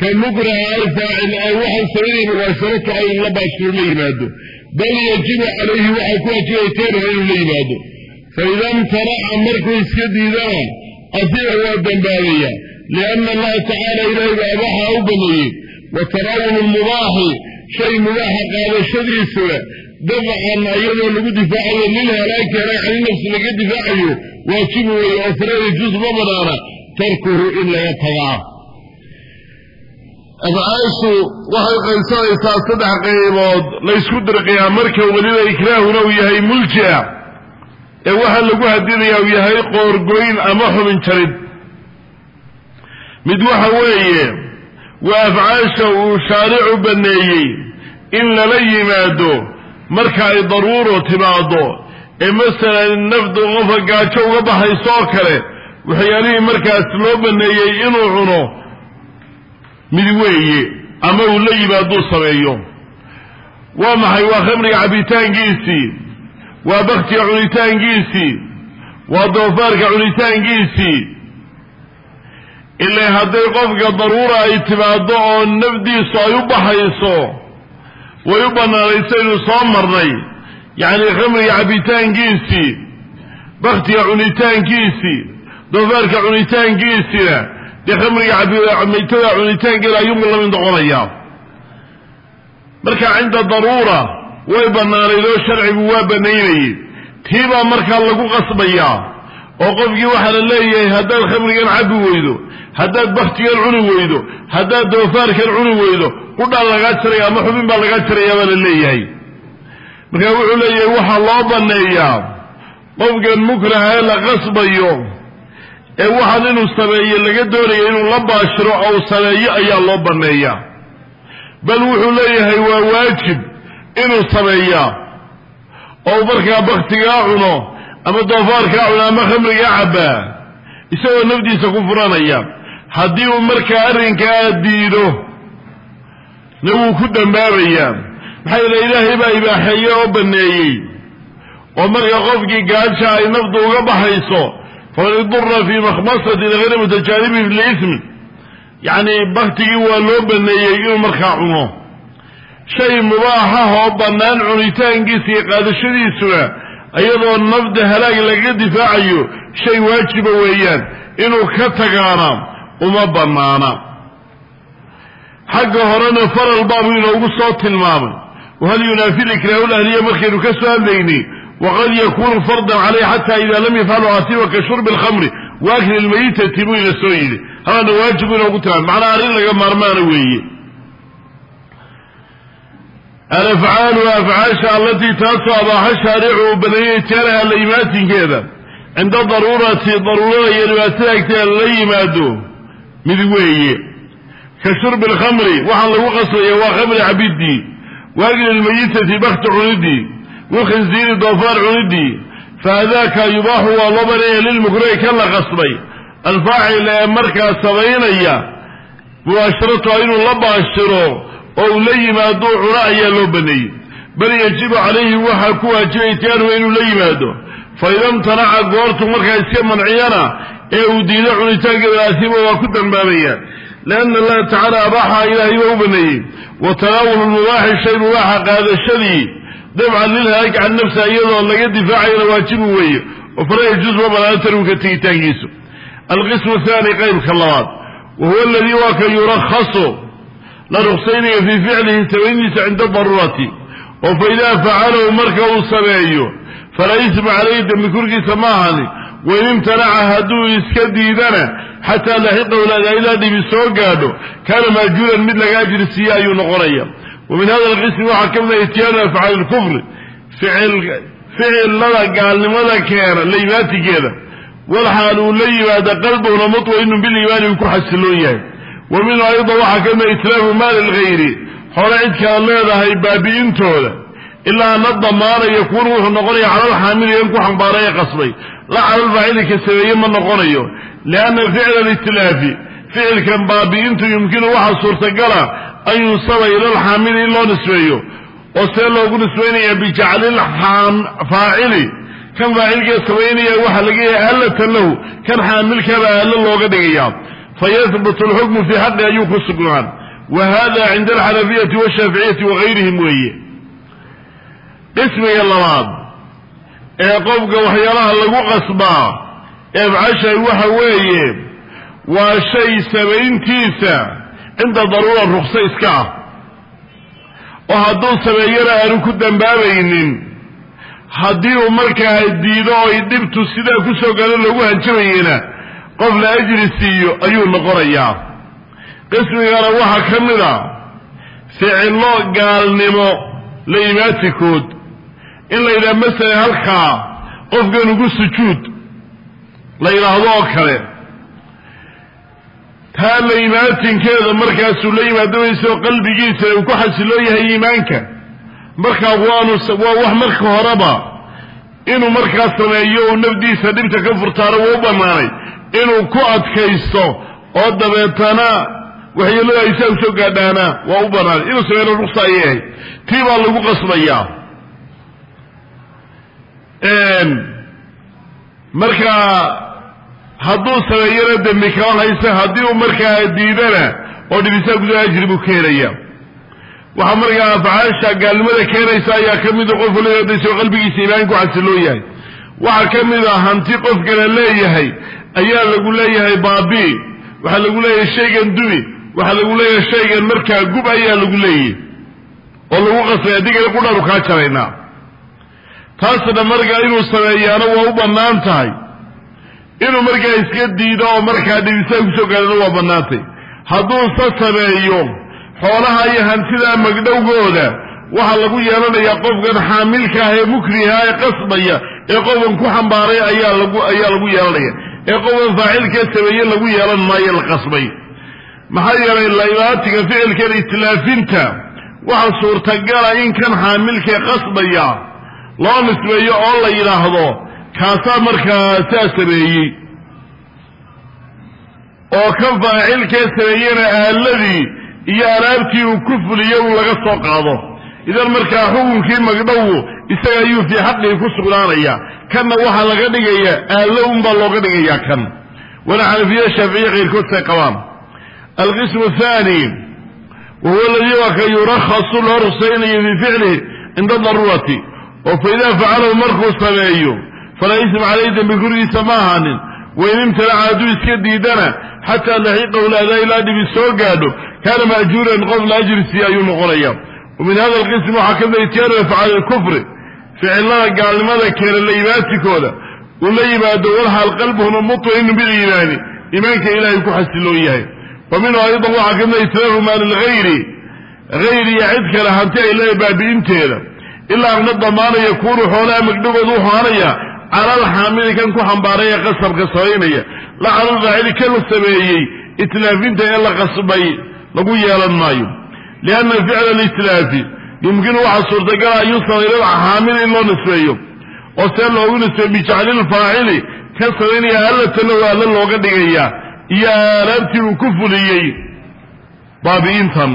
ka mukraha alfaacil ay waxaa sameynaya mubaasharatu ay la baashiro la yimaado bal yajibu calayhi waxay ku wajibayteena inuu la yimaado fa ida imtanaca markuu iska diidana dambaabaya lianna allaha tacaala ilaahay baa abaxa u baneeyey wa tanaawulu lmubaaxi shay mubaaxa qaadashadiisuna dafcan iyadoo lagu difaacayo lilhalaaki halaag cani nafsi laga difaacayo waajibu weeye oo fala yajuus ma banaana tarkuhu in laga tagaa afcaashu waxay qaysanaysaa saddex qaybood laysku dirqiyaa marka weliba ikraahuna uu yahay mulji'a ee waxaa lagu hadinayaa uu yahay qoorgoyn ama xubin jarid mid waxa weeye waa afcaasha uu shaaricu baneeyey in lala yimaado marka ay daruuro timaado ee masalan nafdu qofa gaajo uga baxayso oo kale waxyaalihii markaas loo baneeyey inuu cuno mid weeye ama uu la yimaaduu sameeyo. Waa maxay? Waa khamriga cabitaankiisii waa baktiga cunitaankiisii waa doofaarka cunitaankiisii ilaa hadday qofka daruura ay timaado oo nafdiisu ay u baxayso way u bannaanaysaynu soo marnay. Yacni khamriga cabitaankiisii baktiga cunitaankiisii doofaarka cunitaankiisina dee khamriga maytada cunitaankeeda ayuunbu la mid noqonayaa marka cinda daruura way bannaanayd oo sharcigu waa banaynayey tii baa markaa lagu qasbayaa oo qofkii waxaa la leeyahay haddaad khamrigan cabbi weydo haddaad baktigan cuni weydo haddaad doofaarkan cuni weydo qudhaa lagaa jaraya ama xubin baa lagaa jaraya baa la leeyahay. Markaa wuxuu leeyahay waxaa loo banneeyaa qofkan mukraha ee la qasbayo ee waxaan inuu sameeyo laga doonaya inuu la baashiro ou sameeyo ayaa loo banneeyaa bal wuxuu leeyahay waa waajib inuu sameeyaa oo markaa baktigaa cuno ama doofaarkaa cuno ama khamrigaa cabbaa isagoo nafdiisa ku furanaya. Haddii uu markaa arrinkaa diido na wuu ku dambaabayaa maxaa yeele ilaahay baa ibaaxeeye oo banneeyey. Oo marka qofkii gaaja ay nafdu uga baxayso faman idura fii makhmasatin hayra mutajaanibin liismin yacni baktigii waa loo baneeyey inuu markaa cuno. Shay mubaaxah oo bannaan cunitaankiisa iyo qaadashadiisuna iyadoo nafda halaag lagaga difaacayo shay waajiba weeyaan inuu ka tagaana uma bannaana. Xagga horena faral baabuu inoogu soo tilmaamay. Wahal yunaafi likraahu lahliya markaynu ka soo hadlaynay waqad yakunu fardan caleyh xata ida lam yafcalu asiba ka shurbi alkhamri wa akli lmayitati buu ina soo yidhi. Habaana waajib buu inoogu tilmaamay macnaa arrin laga maarmaana weeye alafcaalu afcaasha allatii taasoo abaaxa shaaricu uu baneeyey tiyaanaha la imaatinkeeda. Cinda daruurati daruurada iyo dhibaatada agteeda lala yimaado mid weeye. Ka shurbi alkhamri waxaa lagu qasbaya waa khamri cabidii wa akli lmayitati bakti cunidii wakhinziiri doofaar cunidii faadaaka yubaaxu waa loo baneeya lilmukrahi kan la qasbay. Alfaacil ee markaa samaynaya mubaasharatuha inuu la baashiro oo uu la yimaado cuno ayaa loo baneeyey. Bal yajibu calayhi waxaa ku waajibay itiyaanuhu inuu la yimaado. Fa ida imtanaca goortu markaa iska manciyana ee uu diido cunitaankeeda asiba waa ku dambaabayaan lianna allaha tacaala abaaxa ilaahay baa u baneeyey. Wa tanaawulu lmubaaxi shay mubaaxa qaadashadii dabcan lilhaaki can nafsa iyadoo laga difaacayana waajibu weeye. Oo fala yajuus ma banaano tarwinka tegitaankiisu. Alqismu athani qaybka labaad. Wa huwa aladii waa ka yurakhasu la ruqsaynaya fii ficlihi samayniisa cinda daruurati oo fa idaa facalahu marka uu sameeyo falaa isma calayhi dembi korkiisa ma ahani wain imtanaca hadduu iska diidana xataa laxiqahu ilaa dhibi soo gaadho kaana maajuuran mid laga ajri ayuu noqonaya. Wa min hada alqismi waxaa ka mid ah ityaanu afcaali lkufri ficilada gaalnimada keena laymaatigeeda walxaal uu la yimaada qalbuna mutmainu biliimaani uu ku xasiloon yahay wa minhu aydan waxaa ka mid ah itlaafu maali lgayri hore cid kala leedahay baabi'intooda ilaa ana damaana yakuunu wuxuu noqonaya cala alxaamili ku xambaaray ee qasbay. La cala alfaacili ka sameeye ma noqonayo lianna ficla alitlaafi ficilkan baabi'intu yumkinu waxaa suurtagala an yunsaba ila alxaamili in loo nisbeeyo oo see loogu nisbaynaya bijacli faacili. Kan faacilkee samaynaya waxaa laga yahay allatan lahu kan xaamilkaba allo looga dhigaya fayahbutu alxukmu fii xaqi ayuu ku sugnaan wa hada cinda alxanafiyati washaaficiyati wagayrihim weeye qismiga labaad ee qofka waxyaalaha lagu qasbaa ee afcashay waxa weeye waa shay samayntiisa cinda daruura rukso iska ah oo hadduu sameeyana aanu ku dambaabaynin haddii uu markaa diido oy dhibtu sidaa ku soo galo lagu hanjabayena qof la ajri siiyo ayuu noqonayaa qismigana waxaa ka mid a ficillo gaalnimo la imaatikood in la yidhaha masalan halkaa qofkan ugu sujuud. La yidhaahdo oo kale. Taa la imaatinkeeda markaasuu la yimaadamaysaoo qalbigiisa uu ku xasiloo yahay iimaanka. Markaa waanu waa wax marka horeba inuu markaa sameeyo uu nafdiisa dhibta ka furtaano waa u bannaanay inuu ku adkaysto oo dabeetana waxyeelada aysaa u soo gaadhaana waa u banaanay. Inuu sameeyna ruksa ayay tii baa lagu qasbayaa markaa hadduu sameeyana dembi kama haysa haddii uu markaa diidana oo dhibisaa gudaha ajri buu ka helaya waxaa markaa afcaasha gaalnimada keenaysa ayaa ka mida qofku leedaysoo qalbigiisa iimaan ku xasiloo yahay. Waxaa ka mid a hanti qofkana leeyahay ayaa lagu leeyahay baabi waxaa lagu leeyahay shaygan dumi waxaa lagu leeyahay shaygan markaa gub ayaa lagu leeyahy oo lagu qasbay adigana qudhaanu kaa jaraynaa. Taasna markaa inuu sameeyaana waa u bannaan tahay. Inuu markaa iska diido oo markaa dhibisaa ku soo gaadana waa bannaantay hadduu sa sameeyo xoolaha iyo hantida magdhowgooda waxaa lagu yeelanayaa qofkan xaamilka ah ee mukriha ee qasbaya ee qofkan ku xambaaray ayaa lagu ayaa lagu yeelanaya ee qofkan faacilkee sameeye lagu yeelan maayo la qasbay. Maxaa yeelay laibaatiga ficilkan itlaafinta waxaa suurtagala in kan xaamilkee qasbaya loo nisbeeyo oo la yidhaahdo kaasaa markaa saa sameeyey. Oo kan faacilkee sameeyena aaladii iyo alaabtii uu ku fuliyo uu laga soo qaado. Idan markaa xukunkii magdhowu isaga ayuu fii xaqii ku sugnaanaya. Kanna waxaa laga dhigaya aallo unbaa looga dhigayaa kan. Wana xanafiya shaaficiya keyrkood say qabaan. Alqismu athani wa huwa aladii waa yurakhasu loo rugsaynayo fii ficlihi cinda daruurati oo fa idaa facalahu markuu sameeyo falaa isma calayhi dembi gurigiisa ma ahaanin. Wain imtanaca hadduu iska diidana xataa laxiqahu laadaa ilaa dhibi soo gaadho kaana maajuuran qof la ayuu noqonaya wa hada alqism waxaa ka mida ityaanu afcaali lkufri ficilada gaalnimada keena la imaatikooda uu la yimaado walxaal qalbuhuna mutmainu biliimaani iimaanka ilaahay ku xasiloon yahay. Wa minhu aydan waxaa ka mida itlaafu maali lgayri hayr iyo cid kale hanti ay leedahay baabi'inteeda. Ilaa ana damaana yakuunu xoolaha magdhagooda u haanaya cala kan ku xambaaray ee qasabka samaynaya la cala alfaacili kan la sameeyey itlaafinta ee la qasbay lagu yeelan maayo. Lianna ficla alitlaafi yumkinu waxaa suurtagala an yusala ila alxaamili in loo nisbeeyo. Oo see loogu nisbeeyo bijacli lfaacili kan samaynaya allatana waa alla looga dhigayaa. Iyo aalaabtii uu ku fuliyey baabi'intan.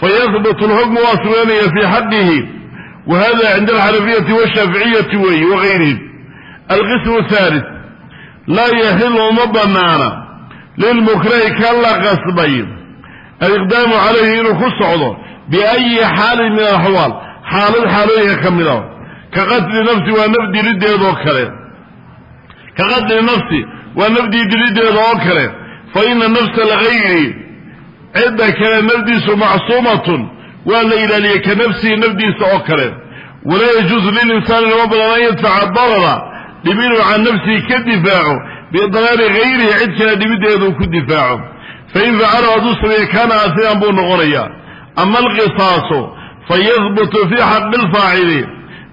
Fayahbutu lxukmu waa sugnaanaya fii xaqihi wa hada cinda alxanafiyati washaaficiyati weeye wagayrihim alqismu thalith laa yaxilu uma banaana lilmukrahi kan la qasbay. Aliqdaamu calayhi inuu ku socdo biayi xaalin min alaxwaal xaalad xaalooyinka ka mid a ka qatli nafsi waa naf dilideedoo kale ka qatli nafsi waa nafdii dilideeda oo kale fa ina nafsa algayri cidda kale nafdiisu macsuumatun waa la ilaaliyey ka nafsihi nafdiisa oo kale walaa yajuusu lilinsaani lama badan an yadfaca darara dhib inuu can nafsihi ka difaaco bidaraari gayrihi cid kale dhibideeduu ku difaaco fain facalahu hadduu sameeye kaana aasiman buu noqonayaa ama alqisaasu fayahbutu fii xaqi lfaacili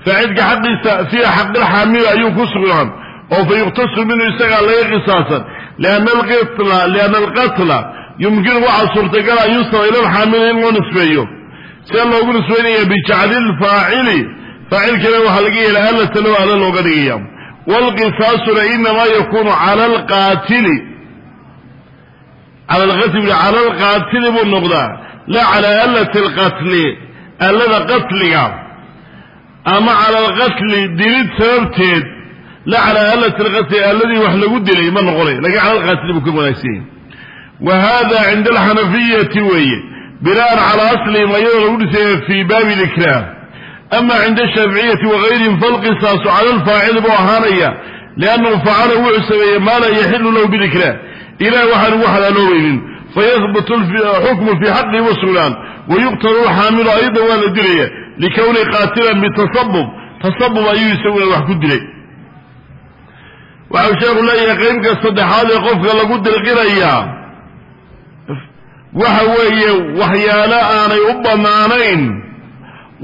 faacilka xaqiisa fii xaqi lxaamili ayuu ku sugnaan oo fa yuqtasu minhu isagaa laga qisaasan lianna alqatla yumkinu waxaa suurtagala an yusaba ila alxaamili in loo nisbeeyo see loogu nisbaynaya bijacli lfaacili faacilkana waxaa laga yeela alata low ala looga dhigaya wlqisaasuna inamaa yakunu cala alqaatili cala alqatli buu noqdaa la cala alati alqatli allada qatliga ama cala alqatli dilid sababteed la cala alati alqatli alladii wax lagu dilay ma noqonay laakiin cala alqaatili buu ka wanaagsan yahay wa hada cinda alxanafiyati weeye binaan calaa aslihim ayadoo lagu dhisaya fii baabi likraah ama cinda ashaaficiyati wagayrihim falqisaasu cala alfaacili buu ahaanaya liannahu facala wuxuu sameeyey maa laa yaxilu lahu bidikrah ilah waxaan ugu xalaaloobaynin fayahbutu xukmu fii xaqihi wa sugnaan wayuqtalu lxaamilu ayada waa la dilaya likowni qaatilan bitasabub tasabub ayuu isaguna wax ku dilay waxau sheekhu leeyahay qeybka saddexaad ee qofka lagu dilqinayaa waxa weeye waxyaalo aanay u bannaanayn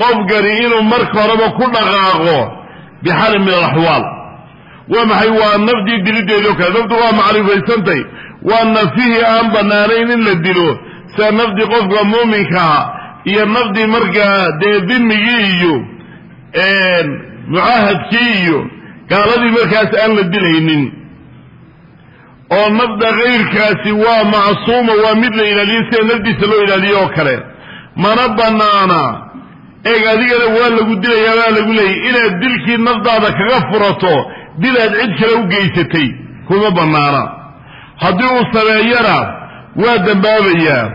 qofkani inuu marka horeba ku dhaqaaqo bixalin min alaxwaal waa maxay waa nafdii dilideedii o kale naftu waa macrifaysantay waa nafihii aan bannaanayn in la dilo. Sida nafdii qofka muuminkaa iyo nafdii markaa dee dimigii iyo mucaahadkii iyo gaaladii markaas aan la dilaynin. Oo nafda kayrkaasi waa macsuuma waa mid la ilaaliyo sida nafdiisa loo ilaaliyo oo kale. Mana bannaana. Eeg adigana waa lagu dilayaa waa lagu leeyay inaad dilkii nafdaada kaga furato dilaad cid kale u geysatay kuma bannaana haddii uu sameeyana waa dembaabayaa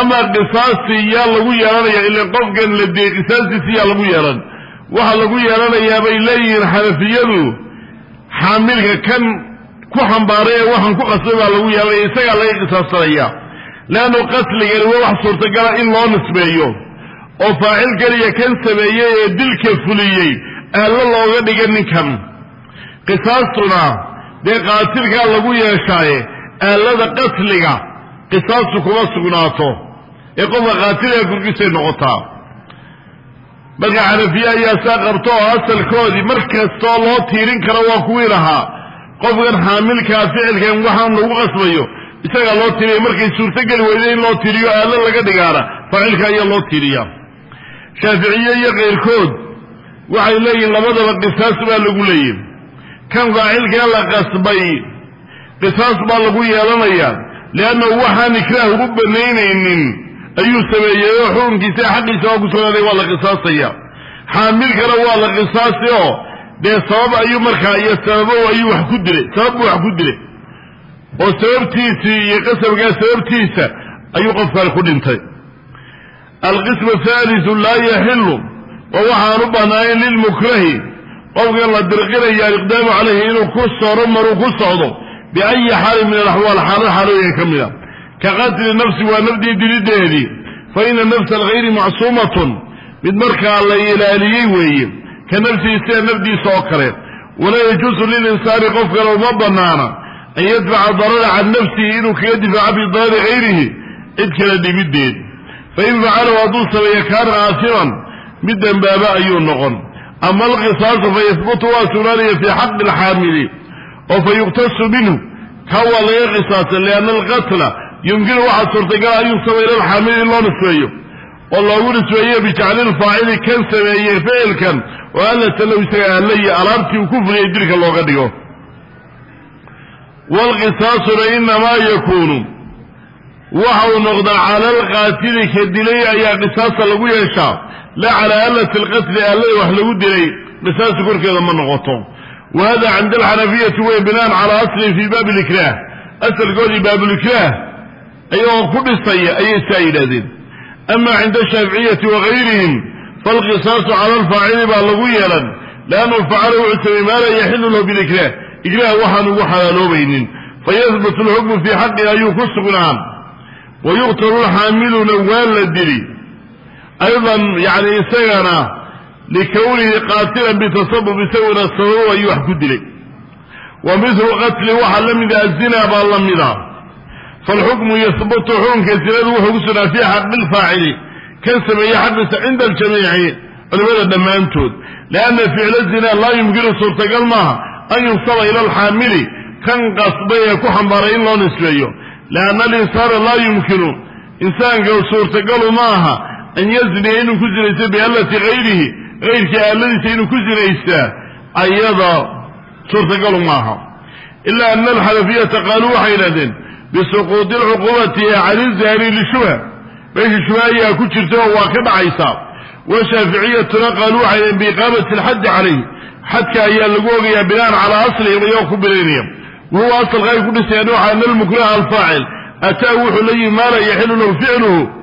amaa qisaastii yaa lagu yeelanaya ilan qofkan la diyey qisaastiisi yaa lagu yeelan. Waxa lagu yeelanayaa bay leeyihiin xanafiyadu xaamilka kan ku xambaaray ee waxaan ku qasbay baa lagu yeelanaya isagaa laga qisaasanaya leannu qatligani waa wax suurtagala in loo nisbeeyo. Oo faacil keliya kan sameeyey ee dilka fuliyey aallo looga dhiga ninkan. Qisaastuna dee qaatilkaa lagu yeeshaaye aallada qatliga qisaastu kuma sugnaato. Ee qofka qaatilka korkiisay noqotaa. Marka xanafiye ayaa saa qabto oo asalkoodii mar kastoo loo tiirin karo waa kuwii lahaa. Qofkan xaamilkaa ficilkan waxaan lagu qasbayo. Isagaa loo tiiriya markay suurtogeli weyda in loo tiiriyo aallo laga dhigaana. Faacilka ayaa loo tiiriya. Shaaficiye iyo keyrkood waxay leeyihiin labadaba qisaas baa lagu leeyihi kan faacilkee la qasbay qisaas baa lagu yeelanayaa liannahu waxaan ikraah ugu banaynaynin ayuu sameeyey oo xukunkiisa xaqiisa waa ku sugnaaday waa la qisaasaya. Xaamilkana waa la qisaasi oo dee sabab ayuu markaa iyo sababow ayuu wax ku dilay sabab buu wax ku dilay oo sababtiisii iyo qasabkaa sababtiisa ayuu qofkan ku dhintay. Alqismu athalisu laa yaxilu oo waxaan u banaayn lilmukrahi qofkan la dirqinaya aliqdaamu calayhi inuu ku soro maruu ku socdo biayi xaalin min alaxwaal xaalad xaalooyinka ka mid a. Ka qatli nafsi waa nafdii dilideedii fa ina nafsa alghayri macsuumatun mid markaa la ilaaliyey weeye ka nafsihi sida nafdiisa oo kale. Walaa yajuusu lilinsaani qof kale uma banaana an yadfaca darara can nafsihi inuu kaga difaaco bidarari hayrihi cid kale dhibiddeed fain facalahu hadduu sameeyo kaana aasiman mid dembaaba ayuu noqon ama alqisaasu fayahbutu waa sugnaanaya fii xaqi alxaamili oo fa yuqtasu minhu kaa waa laga qisaasa lianna alqatla yumkinu waxaa suurtagala an yunsaba ila alxaamili in loo nisbeeyo oo loogu nisbeeyo bijacli lfaacili kan sameeyey ficilkan oo allata low isaga allayi alaabtii uu ku fuliyey dilka looga dhigo waalqisaasuna inamaa yakuunu waxa uu noqdaa cala alqaatili ka dilay ayaa qisaasta lagu yeeshaa la calaa alati alqatli allada wax lagu dilay qisaasta korkeeda ma noqoto wa hada cinda alxanafiyati wey binaan calaa aslin fii baabi likraah asalkoodii baabulikraah ayagoo ku dhisaya ayay saa yidhahdeen ama cinda ashaaficiyati wagayrihim falqisaasu cala alfaacili baa lagu yeelan liannahu facala wuxuu samey maa laa yaxilu lahu bilikraah ikraah waxaan ugu xalaaloobaynin fayahbutu alxukmu fii xaqi ayuu ku sugnaan wa yuqtalu lxaamiluna waa la dili aydan yani isagana likownihi qaatilan bitasabub isaguna sababo ayuu wax ku dilay wa mithlu qatli waxaa la mida azina baa la mida falxukmu yahbutu xukunka zinadu wuxuu ku sugnaa fii xaqi lfaacili kan sameeye xaqiisa cinda aljamiici culimada dhammaantood lianna ficla zina laa yumkinu suurtagal maaha an yunsaba ila alxaamili kan qasbay ee ku xambaaray in loo nisbeeyo lianna alinsaana laa yumkinu insaanka suurtagalu ma an yazniya inuu ku zinaysto biallati hayrihi hayrkii aaladiisa inuu ku zinaystaa ayada suurtagalu maaha ila ana alxanafiyata qaaluu waxay yidhahdeen bisuquudi alcuqubati cani zani lishubha meesha shubha ayaa ku jirta oo waa ka dhacaysaa washaaficiyatuna qaaluu waxay yidhahdeen biiqaamati alxaddi calayh xadka ayaa lagu ogayaa binaan calaa aslihim ayagoo ku binaynaya wahuwa asalka ay ku dhisayaan waxa ana alfaacil ataa wuxuu la yimi maa laa yaxilu lahu ficluhu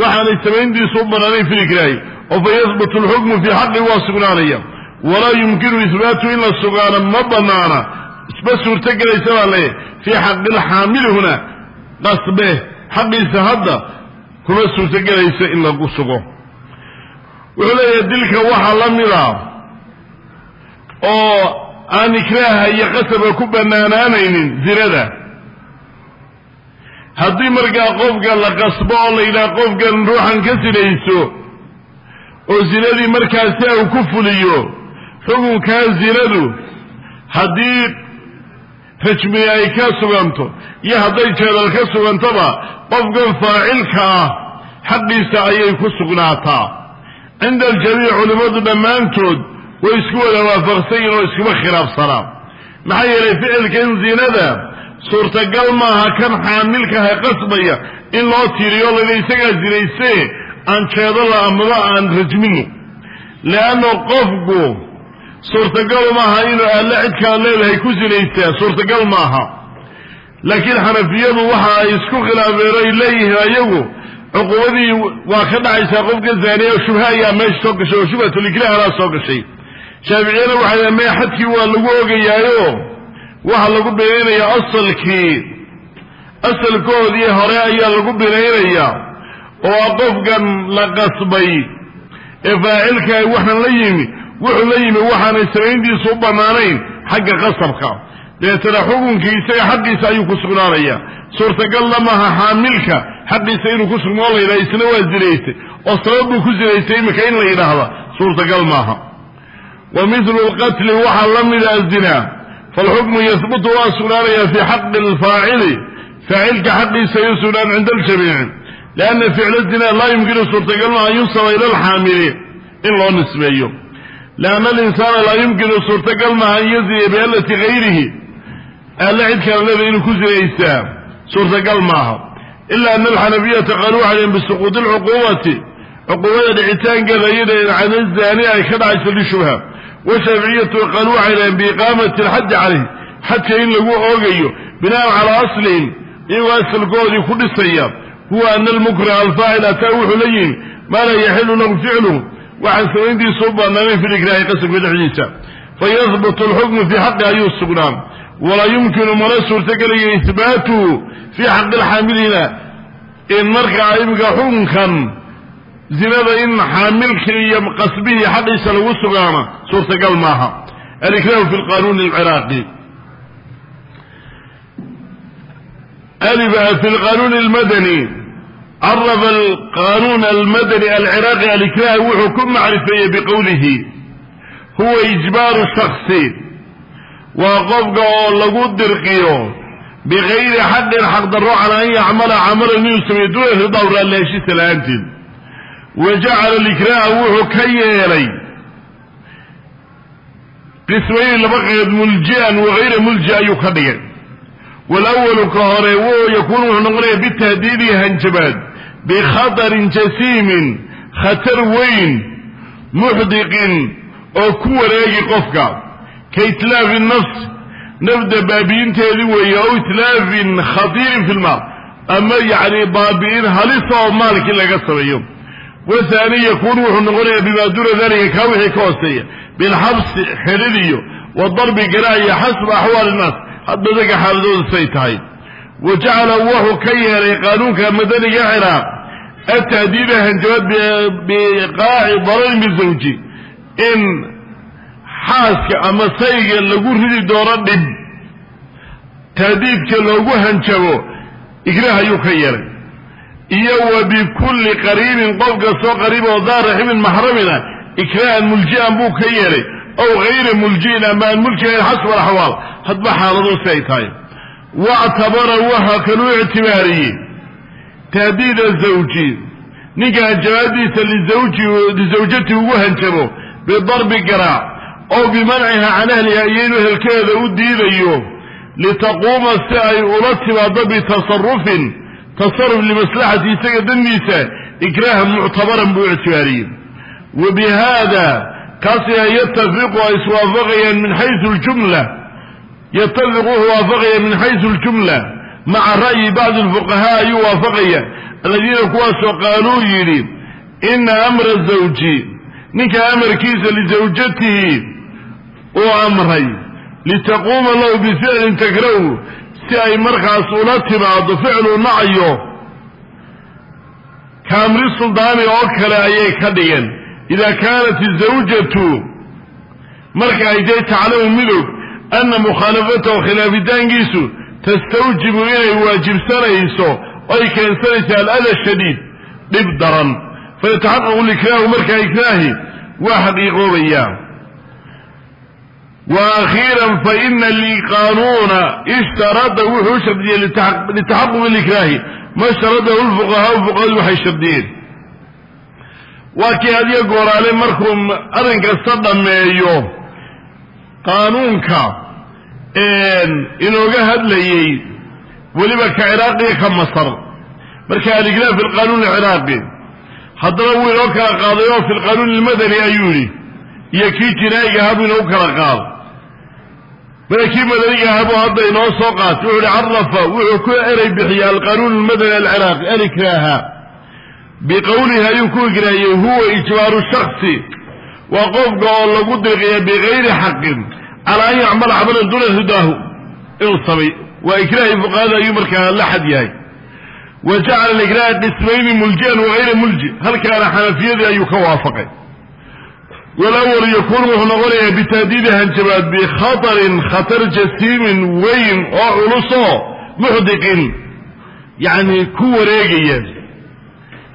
waxaanay samayntiisu u banaanayn fi likraahi oo fa yahbutu alxukmu fii xaqi waa sugnaanaya. Walaa yumkinu ihbaatu in la sugaana ma banaana. Isma suurtogelaysa baa le fii xaqi lxaamili huna qasbe xaqiisa hadda kuma suurtogelaysa in lagu sugo. Wuxuu leeyahay dilka waxaa la mida oo aan ikraaha iyo qasabka ku banaanaanaynin zinada haddii markaa qofka la qasbo oo la yidhaha qofkan ruuxan ka sinayso oo zinadii markaasi uu ku fuliyo xukunkaa zinadu haddii rajmi ay ka suganto iyo hadday jeedal ka sugantoba qofkan faacilka ah xaqiisa ayay ku sugnaataa. Cinda aljamiic culimmadu dhammaantood way isku wada waafaqsan yihiin oo iskuma khilaafsanaa maxaa yeelay ficilkan zinada suurtagal maaha kan xaamilkaha qasbaya in loo tiiriyo layidha isagaa zinayse aan jeedala amaba aan rajmino leanna qofku suurtagal maaha inuu alle cid kala leedahay ku zinaystaa suurtagal maaha. Laakiin xanafiyadu waxa ay isku khilaafeen ay leeyihiin ayagu cuqubadii waa ka dhacaysaa qofka zaaniya oo shubha ayaa meesha soo gashay oo shubhatulikraahlaa soo gashay. Shaaficiyana waxay maya xadkii waa lagu ogayaayo waxaa lagu binaynayaa asalkii asalkoodii hore ayaa lagu binaynayaa oo qofkan la qasbay. Ee faacilka waxaan la yimi wuxuu la yimi waxaanay samayntiisu u bannaanayn xagga qasabka. Deetana xukunkii isaga xaqiisa ayuu ku sugnaanaya. Suurtagalna maaha xaamilka xaqiisa inuu ku sugnoo la yidhaha isna waa zinaystay. Oo sabab buu ku zinaystay iminka in la yidhaahda. Suurtagal maaha. Wa mithlu lqatli waxaa la mida azinaa falxukmu yahbutu waa sugnaanaya fii xaqi alfaacili faacilka xaqiisa ayuu sugnaan cinda aljamiici lianna ficla zinaa laa yumkinu suurtagalma an yunsaba ila alxaamili in loo nisbeeyo lianna alinsaana laa yumkinu suurtagal maaha an yazniya biallati gayrihi alle cid kala leeda inuu ku zinaystaa suurtagal maaha ila ana alxanafiyata qaaluu waxay dhaheen bisuquudi alcuquubati cuquubada dhicitaankeeda ayadhaheen cani zaani ay ka dhacayso lishubha washaaficiyatu qaaluu waxay dhaheen biiqaamati alxaddi calayh xadka in lagu oogayo binaan calaa aslihim iyagoo asalkoodii ku dhisaya huwa ana almukraha alfaacil ataa wuxuu la yimi maa laa yaxilu lahu ficluhu waxaan samayntiisu u banaanayn fi likraahi qasabka dhexdiisa fayahbutu alxukmu fii xaqi ayuu sugnaan walaa yumkinu mana suurtagelayo ihbaatuhu fii xaqi alxaamiliina in markaa iminka xukunkan zinada in xaamilkii iyo qasbihii xaqiisa lagu sugaana suurtagal maaha alikraahu fi lqanuuni alciraaqi ألف في القانون المدني عرف القانون المدني العراقي الإكراه وحكم معرفية بقوله هو إجبار الشخص وقفق لقود درقيه بغير حق حق ضروا على أن يعمل عملا يسمي wajacala likraaha wuxuu ka yeelay qismayni laba qaybood mulji'an wagayra mulji ayuu ka dhigay. Walawalu ka hore w yakuunu wuxuu noqonaya bitahdiidi hanjabaad bikhatarin jasiimin khatar weyn muxdiqin oo ku wareegi qofka. Ka itlaafi nafs nafda baabi'inteedii weeye ow itlaafin khatiirin fi lmaal ama yacni baabi'in halis oo maalkii laga sameeyo wahaani yakuunu wuxuu noqonayaa bimaa duuna dalika kaa wixii ka hooseeya. Bilxabsi xidhidiyo wadarbi garaaciyo xasba axwaali innaas hadba daga xaaladooda say tahay. Wa jacala wuxuu ka yeelay qaanuunka madaniga ciraaq atahdiida hanjabaad biqaaci dararin bizawji in xaaska ama sayga lagu ridi doono dhib tahdiidka loogu hanjabo igraah ayuu ka yeelay iyo wa bikulli qariibin qof kastoo qariib oo daa raximin maxramina ikraahan mulji'an buu ka yeelay ow hayra mulji'in ama aan muljihayn xasba alaxwaal hadba xaaladuu si ay tahay. Wactabara waxa kaluu ictibaariyey tahdiida zawji. Ninka hanjabaadiisa lisawjati ugu hanjabo bidarbi garaac ow bimanciha can ahliha iyo inuu helkeeda u diidayo litaquuma si ay ula timaado bitasarufin tasaruf limaslaxati isaga dandiisa ikraahan muctabaran buu ictibaariyey. Wa bi haada kaasina yatafiqu ay iswaafaqayaan min xaysu ljumla. Yatafiqu wuxuu waafaqaya min xaysu ljumla maca ra'yi bacdi alfuqahaa ayuu waafaqaya aladiina kuwaasoo qaaluu yidhi ina amra zawji ninka amarkiisa lisawjatihi uu amray litaquuma lahu bificlin takrahu si ay markaas ula timaado ficlu nacayo kaamri suldaani oo kale ayay ka dhigeen. Ida kaanat izawjatu marka ay day taclamu midog ana mukhaalafatahu khilaafitaankiisu tastawjibu inay waajibsanayso oy keensanaysa alada shadiid dhib daran. Fayataxaqaqu likraahu markaa ikraahi waa xaqiiqoobayaa wa akhiiran faina liqaanuuna ishtarada wuxuu shardiyey litaxaquqi likraahi ma sharadahu lfuqahaau fuqahadu waxay shardiyeen waa kii hadiyo gooraale markuu arrin kasta dhammeeyo qaanuunka inooga hadlayey weliba ka ciraaqiga ka masar marka aligraaf fi lqanuun alciraaqi haddana wuu inoo kala qaaday oo fi lqanuun almadani ayuu yidhi iyo kii jinaa'iga ahaa buu inoo kala qaado mada kii madaniga ahaa buu hadda inoo soo qaatay wuxuu hi carafa wuxuu ku erey bixiya alqanuun almadani alciraaqi alikraaha biqowlihi ayuu ku ikraahiyey huwa ijbaaru shaksi waa qofka oo lagu dirqiya bigayri xaqin calaa an yacmala camalan duna hudaahu. Inuu samay. Waa ikraahi fuqahada ayuu markaa la xad yahay. Wa jacala alikraaha qismayni muljian wagayra mulji. Halkaana xanafiyadii ayuu ka waafaqay walawal yakuun wuxuu noqonayaa bitahdiidi hanjabaad bikhatarin khatar jasiimin weyn oo culusoo muxdiqin yacni ku wareegaya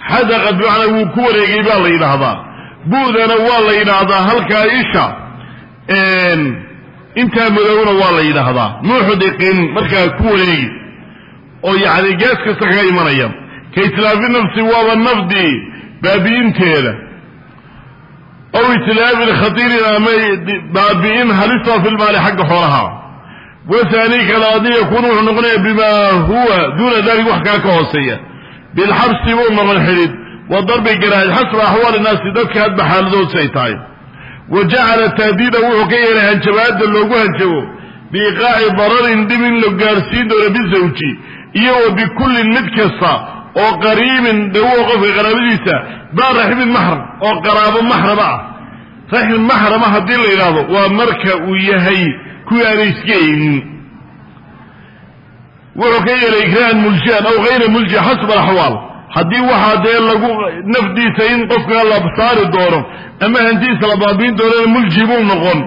xadaqa bimacnaa wuu ku wareegay baa la yidhaahdaa bu'dana waa la yidhaahdaa halkaa isha intaa madowna waa la yidhaahdaa muxdiqin markaa ku wareegi oo yacni gees kasta kaga imanaya ka itlaafi nafsi waaba nafdii baabi'inteeda ow itlaafin khatiirin ama baabi'in halisa fi lmaali xagga xoolaha wahaani kalaadi yakuunu wuxuu noqonaya bimaa huwa duuna dalik wax kaa ka hooseeya bilxabsi buu noqon xidhid wa darbi garaahid xasba axwaali innaasi dadka hadba xaaladood si ay tahay wa jacala tahdiida wuxuu ka yeelay hanjabaada loogu hanjabo biiqaaci dararin dhib in la gaarsiin doono bisawji iyo wa bikullin mid kasta oo qariibin dhawow qofka qaraabadiisa baa raxmin maxram oo qaraabo maxrama ah. Raxmin maxrama haddii la yidhaahdo waa marka uu yahay kuwii aanay iska eynin wuxuu ka yeelay ikraahan muljian aw hayra mulji xasba alaxwaal haddii waxaa dee lagu nafdiisa in qofka la saari doono ama hantiisa la baabiin doonana mulji buu noqon.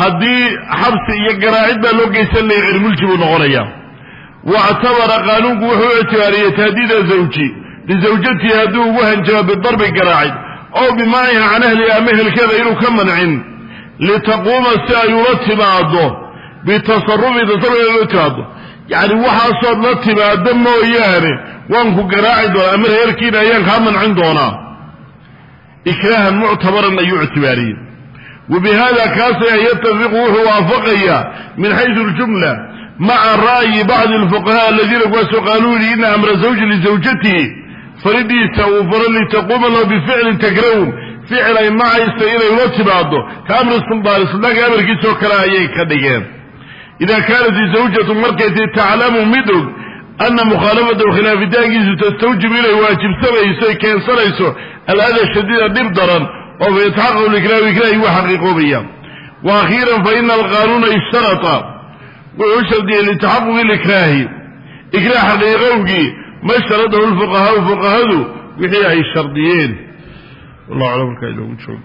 Haddii xabsi iyo garaacid baa loo geysan laya hayr mulji buu noqonaya wactabara qaanuunku wuxuu ictibaariyey tahdiida zawji lisawjatihi hadduu ugu hanjabo bidarbi garaacid ow bimaaniha can ahliha ama helkeeda inuu ka mancin litaquuma si ay ula timaado bitasarufi tasaruf ula timaado yacni waxaasood la timaado mooyaane waan ku garaaci doonaa ama reerkiina ayaan kaa mancin doonaa ikraahan muctabaran ayuu ictibaariyey wa bi hada kaasaya yatafiqu wuxuu waafaqayaa min xaysu ljumla maca ra'yi bacdi alfuqahaa aladiina kuwaasoo qaaluu yihi ina amra zawji lizawjatihi faridiisa uu faro litaquuma lahu bificlin ficil ay nacayso inay ula timaado ka amri suldaani suldaanka amarkiisoo kale ayay ka dhigeen ida kaanat zawjatu markay ti taclamu mid og ana mukhaalafatahu khilaafitaankiisu tastawjibu inay waajibsanayso ay keensanayso alada shadiida dhib daran oo fayataxaqaqu likraahi ikraahi waa xaqiiqoobaya wa fa ina alqaanuuna ishtarata wuxuu shardiyey litaxaquqi likraahi ikraah xaqiiqowgii ma sharadahu lfuqahaau fuqahadu wixii ay shardiyeen. Wallahu aclam markaa inoogu joog